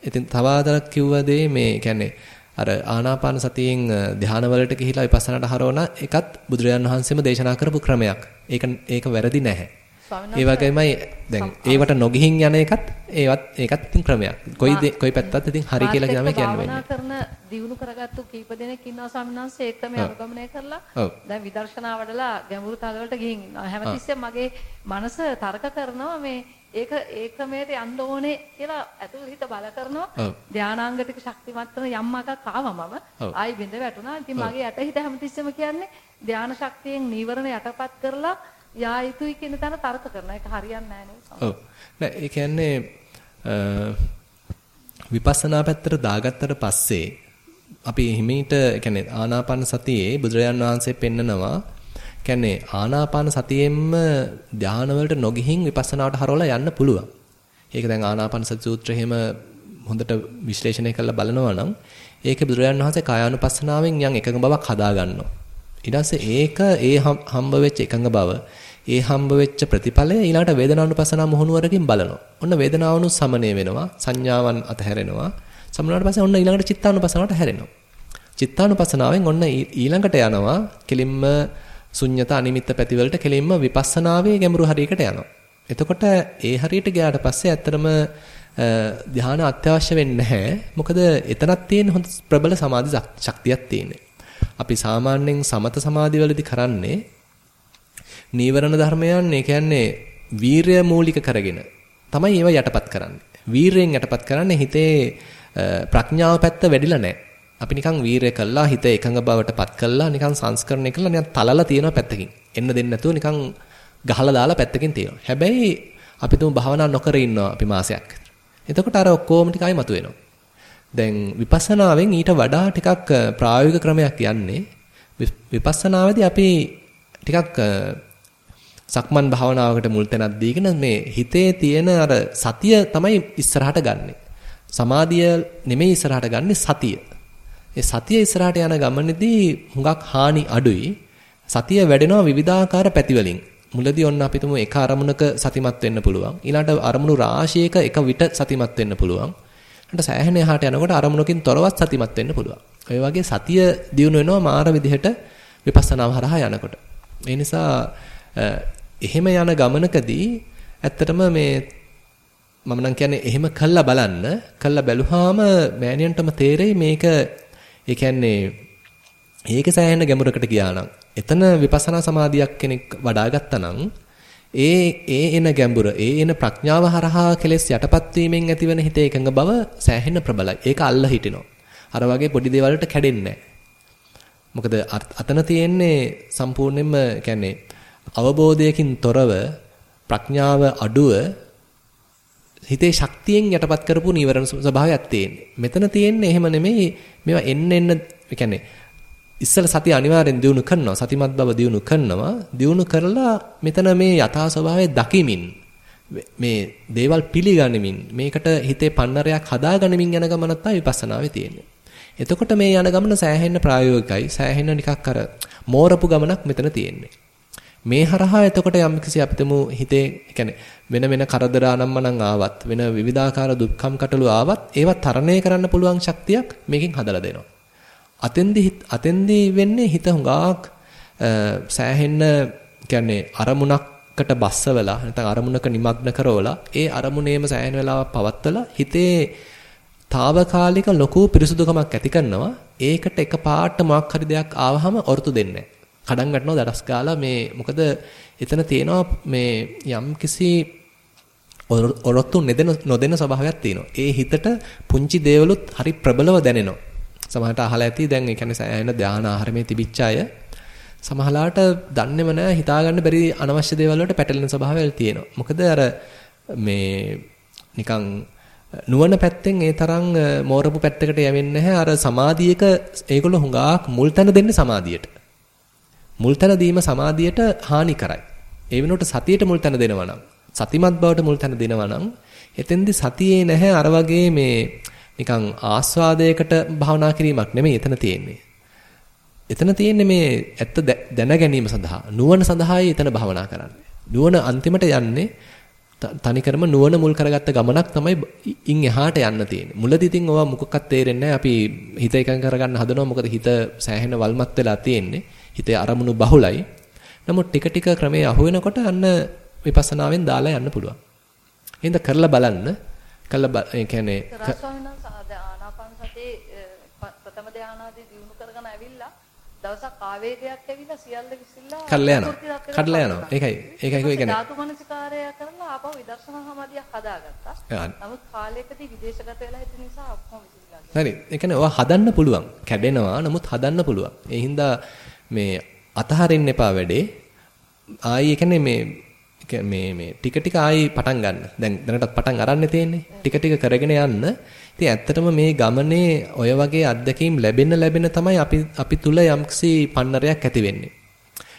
ඉතින් තවාදරක් කිව්ව දේ මේ කියන්නේ අර ආනාපාන සතියෙන් ධාන වලට ගිහිලා විපස්සනාට හරවන එකත් බුදුරජාන් වහන්සේම දේශනා කරපු ක්‍රමයක්. ඒක ඒක වැරදි නැහැ. ඒ වගේමයි දැන් ඒවට නොගිහින් යන එකත් ඒවත් ඒකත් ඉතින් ක්‍රමයක්. කොයි කොයි පැත්තත් ඉතින් හරි කියලා තමයි කියන්න වෙන්නේ. කරන දිනු කරගත්තු කීප දෙනෙක් ඉන්නවා ස්වාමීන් වහන්සේ ඒක තමයි අනුගමනය කරලා දැන් විදර්ශනා වඩලා ගැඹුරු තලවලට ගිහින් ඉන්නවා. හැමතිස්සෙම මගේ මනස තර්ක කරනවා මේ ඒක ඒ ක්‍රමයට යන්න ඕනේ කියලා ඇතුළත හිත බල කරනවා. ධානාංග ටික ශක්තිමත් කරන යම් එකක් ආවා මම ආයි බින්ද වැටුණා. ඉතින් මගේ යට හිත හැමතිස්සෙම කියන්නේ ධාන ශක්තියෙන් නීවරණ යටපත් කරලා යා යුතුයි කියන තැන තර්ක කරනවා. ඒක හරියන්නේ නැහැ නේද? ඔව්. ඒ කියන්නේ විපස්සනා පැත්තට දාගත්තට පස්සේ අපි හිමීට කියන්නේ ආනාපාන සතියේ බුදුරජාන් වහන්සේ පෙන්නනවා කියන්නේ ආනාපාන සතියෙන්ම ධානය වලට නොගිහින් විපස්සනාවට හරවලා යන්න පුළුවන්. ඒක දැන් ආනාපාන සති සූත්‍රය එහෙම හොඳට විශ්ලේෂණය කරලා බලනවා නම් ඒකේ බුදුරජාණන් වහන්සේ කායානුපස්සනාවෙන් යම් එකඟ බවක් හදා ගන්නවා. ඊට පස්සේ ඒක ඒ හම්බ වෙච්ච එකඟ බව ඒ හම්බ වෙච්ච ප්‍රතිඵලය ඊළඟට වේදනානුපස්සනා මොහුනුවරකින් බලනවා. ඔන්න වේදනාවනු සමනය වෙනවා, සංඥාවන් අතහැරෙනවා. සමනනාට පස්සේ ඔන්න ඊළඟට චිත්තානුපස්සනාවට හැරෙනවා. චිත්තානුපස්සනාවෙන් ඔන්න ඊළඟට යනවා කෙලින්ම ශුන්්‍යත අනිමිත්ත පැතිවලට කෙලින්ම විපස්සනාවේ ගැඹුරු හරියකට යනවා. එතකොට ඒ හරියට ගියාට පස්සේ ඇත්තටම ධ්‍යාන අත්‍යවශ්‍ය වෙන්නේ නැහැ. මොකද එතනක් තියෙන හොඳ ප්‍රබල සමාධි ශක්තියක් තියෙන්නේ. අපි සාමාන්‍යයෙන් සමත සමාධිවලදී කරන්නේ නීවරණ ධර්මයන් ඒ කියන්නේ වීරය මූලික කරගෙන තමයි ඒව යටපත් කරන්නේ. වීරයෙන් යටපත් කරන්නේ හිතේ ප්‍රඥාව පැත්ත වැඩිලා නැහැ. අපි නිකන් වීරය කළා හිත එකඟ බවටපත් කළා නිකන් සංස්කරණය කළා නිකන් තලලා තියෙනවා පැත්තකින්. එන්න දෙන්නේ නැතුව නිකන් ගහලා දාලා පැත්තකින් තියෙනවා. හැබැයි අපි තුමු භාවනා නොකර ඉන්නවා අපි මාසයක්. එතකොට අර ඔක්කොම ටික ආයි මතුවෙනවා. දැන් විපස්සනාවෙන් ඊට වඩා ටිකක් ප්‍රායෝගික ක්‍රමයක් යන්නේ. විපස්සනාවේදී අපි ටිකක් සක්මන් භාවනාවකට මුල් තැනක් දීගෙන මේ හිතේ තියෙන අර සතිය තමයි ඉස්සරහට ගන්නෙ. සමාධිය නෙමෙයි ඉස්සරහට ගන්නෙ සතිය. ඒ සතිය ඉස්සරහට යන ගමනේදී හුඟක් හානි අඩුයි. සතිය වැඩෙනවා විවිධාකාර පැතිවලින්. මුලදී ඔන්න අපි තුමු එක අරමුණක සතිමත් වෙන්න පුළුවන්. ඊළඟට අරමුණු රාශියක එක විට සතිමත් වෙන්න පුළුවන්. ඊට සෑහෙන එහාට යනකොට අරමුණකින් තොරවත් සතිමත් වෙන්න පුළුවන්. ඔය වගේ සතිය දියුණු වෙනවා මාර විදිහට විපස්සනාව හරහා යනකොට. ඒ නිසා එහෙම යන ගමනකදී ඇත්තටම මේ මම නම් කියන්නේ එහෙම කළා බලන්න කළා බැලුවාම මෑනියන්ටම තේරෙයි මේක ඒ කියන්නේ ඒක සෑහෙන ගැඹුරකට ගියා නම් එතන විපස්සනා සමාධියක් කෙනෙක් වඩා ගත්තා නම් ඒ ඒ එන ගැඹුර ඒ එන ප්‍රඥාව හරහා කෙලෙස් යටපත් වීමෙන් ඇතිවන හිතේ එකඟ බව සෑහෙන ප්‍රබලයි. ඒක අල්ල හිටිනවා. අර වගේ පොඩි දේවල් වලට කැඩෙන්නේ මොකද අතන තියෙන්නේ සම්පූර්ණයෙන්ම කියන්නේ අවබෝධයකින් තොරව ප්‍රඥාව අඩුව හිතේ ශක්තියෙන් යටපත් කරපු නීවරණ ස්වභාවයක් තියෙන්නේ. මෙතන තියෙන්නේ එහෙම නෙමෙයි මේවා එන්න එන්න කියන්නේ ඉස්සල සතිය අනිවාර්යෙන් දිනු කරනවා. සතිමත් බව දිනු කරනවා. දිනු කරලා මෙතන මේ යථා ස්වභාවය දකිමින් මේ දේවල් පිළිගනිමින් මේකට හිතේ පන්නරයක් හදාගනිමින් යන ගමන තමයි විපස්සනාවේ තියෙන්නේ. එතකොට මේ යන ගමන සෑහෙන්න ප්‍රායෝගිකයි. සෑහෙන්න නිකක් අර මෝරපු ගමනක් මෙතන තියෙන්නේ. මේ හරහා එතකොට යම්කිසි අපිටම හිතේ කියන්නේ වෙන වෙන කරදර ආනම්මනම් ආවත් වෙන විවිධාකාර දුක්ඛම් කටළු ආවත් ඒවා තරණය කරන්න පුළුවන් ශක්තියක් මේකෙන් හදලා දෙනවා. අතෙන්දි අතෙන්දි වෙන්නේ හිත හුඟාක් සෑහෙන්න කියන්නේ අරමුණකට බස්සවලා නැත්නම් අරමුණක নিমগ্ন කරවලා ඒ අරමුණේම සෑහෙන වෙලාවක් පවත්වලා හිතේ తాවකාලික ලොකු පිරිසුදුකමක් ඇති කරනවා. ඒකට එකපාරට මොකක් හරි දෙයක් ආවහම ඔරතු දෙන්නේ නැහැ. කඩන් ගන්නවා දඩස් ගාලා මේ මොකද එතන තියෙනවා මේ යම් කිසි ඔරොත්තු නෙදෙන නොදෙන ස්වභාවයක් තියෙනවා. ඒ හිතට පුංචි දේවලුත් හරි ප්‍රබලව දැනෙනවා. සමහරට අහලා ඇති දැන් ඒ කියන්නේ සෑහෙන ධාන ආහාරමේ තිබිච්ච අය සමහරලාට දන්නේම නැහැ හිතාගන්න බැරි අනවශ්‍ය දේවල් වලට පැටලෙන ස්වභාවයක් තියෙනවා. මොකද අර මේ නිකන් නුවණ පැත්තෙන් ඒ තරම් මෝරපු පැත්තකට යවෙන්නේ නැහැ. අර සමාධියක ඒගොල්ලෝ හුඟක් මුල් තැන දෙන්නේ සමාධියට. මුල් තැන දීම සමාධියට හානි කරයි. ඒ වෙනුවට සතියට මුල් තැන දෙනවා නම් සතිමත් බවට මුල් තැන දෙනවා නම් එතෙන්දි සතියේ නැහැ අර වගේ මේ නිකන් ආස්වාදයකට භාවනා කිරීමක් නෙමෙයි එතන තියෙන්නේ. එතන තියෙන්නේ මේ ඇත්ත දැන ගැනීම සඳහා නුවණ සඳහායි එතන භාවනා කරන්නේ. නුවණ අන්තිමට යන්නේ තනිකරම නුවණ මුල් කරගත්ත ගමනක් තමයි ඉන් එහාට යන්න තියෙන්නේ. මුලදී ඉතින් ඕවා මොකක්වත් තේරෙන්නේ අපි හිත එකඟ කරගන්න හදනවා. මොකද හිත සෑහෙන වල්මත් වෙලා තියෙන්නේ. හිතේ අරමුණු බහුලයි. නමුත් ටික ටික ක්‍රමයේ අහු වෙනකොට අන්න විපස්සනාවෙන් දාලා යන්න පුළුවන්. එහෙනම් කරලා බලන්න. කළා ඒ කියන්නේ ආනාපාන සතියේ ප්‍රථම ධානාදී දිනු කරගෙන ඇවිල්ලා දවසක් ආවේගයක් ඇවිල්ලා සියල්ල විසිරලා කඩලා යනවා. කඩලා යනවා. ඒකයි ඒකයි කොයි කියන්නේ. ධාතු මනසිකාරය කරලා ආපහු විදර්ශනා සමාධියක් හදාගත්තා. නමුත් කාලයකදී විදේශගත වෙලා හිටිය නිසා ඔක්කොම විසිරලා. හරි. ඒ කියන්නේ ඔවා හදන්න පුළුවන්. කැඩෙනවා. නමුත් හදන්න පුළුවන්. ඒ හින්දා මේ අතහරින්න එපා වැඩේ. ආයි ඒ කියන්නේ මේ මේ මේ ටික ටික ආයි පටන් ගන්න. දැන් දැනටත් පටන් අරන්නේ තියෙන්නේ. ටික ටික කරගෙන යන්න. ඉතින් ඇත්තටම මේ ගමනේ ඔය වගේ අත්දැකීම් ලැබෙන්න ලැබෙන තමයි අපි අපි තුල යම්කිසි පන්නරයක් ඇති වෙන්නේ.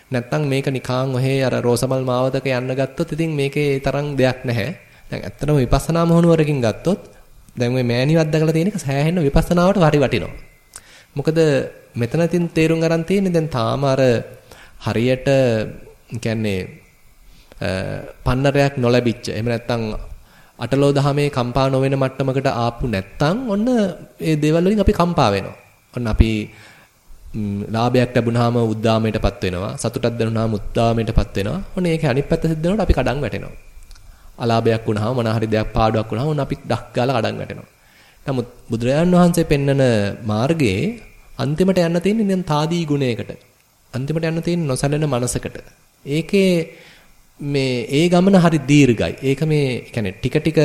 නැත්තම් මේක නිකාන් ඔහේ අර රෝසමල් මාවතක යන්න ගත්තොත් ඉතින් මේකේ තරම් දෙයක් නැහැ. දැන් ඇත්තටම විපස්සනා මොහුනුවරකින් ගත්තොත් දැන් මේ මෑණිවත් දැකලා තියෙන එක සෑහෙන විපස්සනාවට හරි වටිනවා. මොකද මෙතනකින් තේරුම් ගන්න තියෙන්නේ දැන් තාම අර හරියට කියන්නේ පන්නරයක් නොලැබිච්ච එහෙම නැත්නම් අටලෝ දහමේ කම්පා නොවන මට්ටමකට ආපු නැත්නම් ඔන්න ඒ දේවල් වලින් අපි කම්පා වෙනවා. ඔන්න අපි ලාභයක් ලැබුණාම උද්දාමයටපත් වෙනවා. සතුටක් දැනුණාම උද්දාමයටපත් වෙනවා. ඔන්න ඒක අනිත් පැත්ත සිද්ධ වෙනකොට අපි කඩන් වැටෙනවා. අලාභයක් වුණාම මොන හරි දෙයක් පාඩුවක් වුණාම ඔන්න අපි ඩක් ගාලා කඩන් වැටෙනවා. නමුත් බුදුරජාණන් වහන්සේ පෙන්නන මාර්ගයේ අන්තිමට යන්න තියෙන්නේ දැන් තාදී ගුණයකට. අන්තිමට යන්න තියෙන්නේ නොසැලෙන මනසකට. ඒකේ මේ ඒ ගමන හරි දීර්ඝයි. ඒක මේ කියන්නේ ටික ටික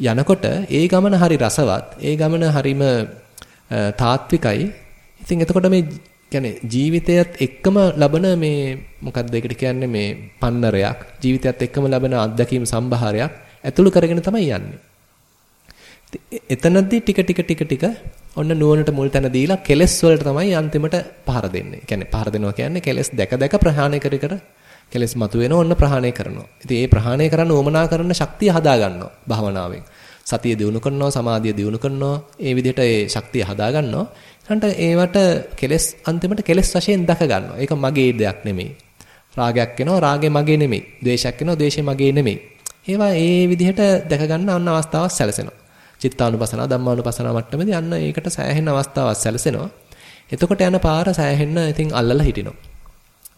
යනකොට ඒ ගමන හරි රසවත්. ඒ ගමන හරිම තාත්විකයි. ඉතින් එතකොට මේ කියන්නේ ජීවිතයත් එක්කම ලබන මේ මොකක්ද ඒකට කියන්නේ මේ පන්නරයක් ජීවිතයත් එක්කම ලබන අත්දැකීම් සම්භාරයක් ඇතුළු කරගෙන තමයි යන්නේ. එතනදී ටික ටික ටික ටික ඔන්න නුවණට මුල් තැන දීලා කෙලස් වලට තමයි අන්තිමට පහර දෙන්නේ. කියන්නේ පහර දෙනවා කියන්නේ කෙලස් දැක දැක ප්‍රහාණය කර කර කෙලස් මතුවෙන ඔන්න ප්‍රහාණය කරනවා. ඉතින් ඒ ප්‍රහාණය කරන්න උවමනා කරන ශක්තිය හදා ගන්නවා භාවනාවෙන්. සතිය දිනු කරනවා, සමාධිය දිනු කරනවා. ඒ විදිහට ඒ ශක්තිය හදා ගන්නවා. ඊට ඒවට කෙලස් අන්තිමට කෙලස් වශයෙන් දක ගන්නවා. ඒක මගේ දෙයක් නෙමෙයි. රාගයක් එනවා, රාගේ මගේ නෙමෙයි. ද්වේෂයක් එනවා, ද්වේෂය මගේ නෙමෙයි. ඒවා ඒ විදිහට දැක ගන්න අන්න අවස්ථාවක් සැලසෙනවා. චිත්තානුපසනාව, ධම්මානුපසනාව මට්ටමේදී අන්න ඒකට සෑහෙන අවස්ථාවක් සැලසෙනවා. එතකොට යන පාර සෑහෙන්න ඉතින් අල්ලලා හිටිනවා.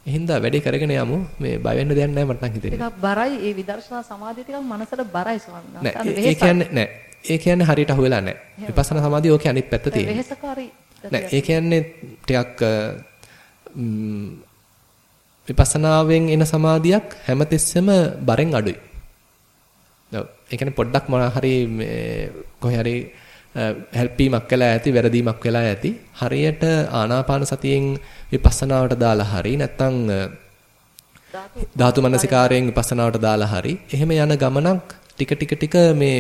එහෙනම් වැඩේ කරගෙන යමු. මේ බය වෙන්න දෙයක් නැහැ මට නම් හිතෙන්නේ. ටිකක් බරයි ඒ විදර්ශනා සමාධිය ටිකක් මනසට බරයි ස්වාමීන් වහන්සේ. ඒ කියන්නේ නෑ. ඒ කියන්නේ හරියට අහුවෙලා නෑ. විපස්සනා සමාධිය ඕකේ අනිත් පැත්ත තියෙනවා. වෙහෙසකාරී. නෑ ඒ කියන්නේ ටිකක් විපස්සනාවෙන් එන සමාධියක් හැමතිස්සෙම බරෙන් අඩුයි. ඔව්. ඒ කියන්නේ පොඩ්ඩක් මොනවා හරි මේ කොහේ හරි හැල්පීමක් වෙලා ඇති වැරදීමක් වෙලා ඇති. හරියට ආනාපාන සතියෙන් විපස්සනාවට දාලා හරි නැත්නම් ධාතු මනසිකාරයෙන් විපස්සනාවට දාලා හරි එහෙම යන ගමනක් ටික ටික ටික මේ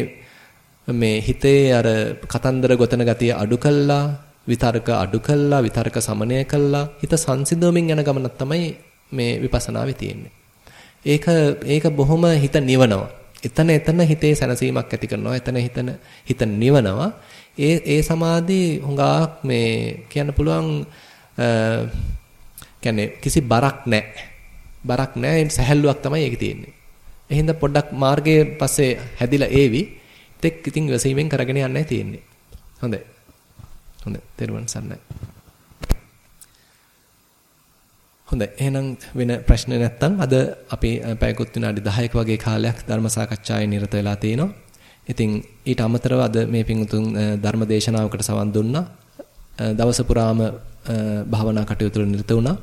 මේ හිතේ අර කතන්දර ගොතන ගතිය අඩු කළා විතර්ක අඩු කළා විතර්ක සමනය කළා හිත සංසිඳවමින් යන ගමනක් තමයි මේ විපස්සනාවේ තියෙන්නේ. ඒක ඒක බොහොම හිත නිවනවා. එතන එතන හිතේ සැනසීමක් ඇති කරනවා. එතන හිතන හිත නිවනවා. ඒ ඒ සමාධි හුඟක් මේ කියන්න පුළුවන් කියන්නේ කිසි බරක් නැහැ. බරක් නැහැ. සැහැල්ලුවක් තමයි ඒකේ තියෙන්නේ. එහෙනම් පොඩ්ඩක් මාර්ගයේ පස්සේ හැදිලා ඒවි. තෙක් ඉතින් වැසීමෙන් කරගෙන යන්නයි තියෙන්නේ. හොඳයි. හොඳයි. තෙරුවන් සරණයි. හොඳයි. එහෙනම් වෙන ප්‍රශ්න නැත්තම් අද අපි පැයකුත් විනාඩි 10ක වගේ කාලයක් ධර්ම සාකච්ඡාවේ නිරත වෙලා තිනවා. ඉතින් ඊට අමතරව අද මේ පිංතුන් ධර්ම දේශනාවකට සවන් දුන්නා. දවස පුරාම භාවනා කටයුතු වල නිරත වුණා.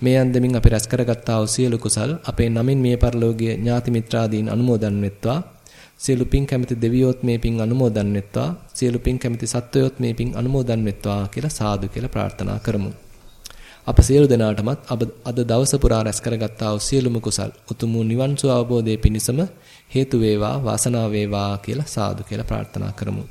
මේ අන්දමින් අපි රැස් කරගත්තා වූ සියලු කුසල් අපේ නමින් මේ පරිලෝකීය ඥාති මිත්‍රාදීන් අනුමෝදන් වෙත්වා. සියලු පින් කැමති දෙවියොත් මේ පින් අනුමෝදන් වෙත්වා. සියලු පින් කැමති සත්වයොත් මේ පින් අනුමෝදන් වෙත්වා කියලා සාදු කියලා ප්‍රාර්ථනා කරමු. අප සියලු දෙනාටමත් අද දවස පුරා රැස් කරගත්තා වූ සියලුම කුසල් උතුම් නිවන් සුව අවබෝධයේ පිණසම හේතු වේවා වාසනාව වේවා කියලා සාදු කියලා ප්‍රාර්ථනා කරමු.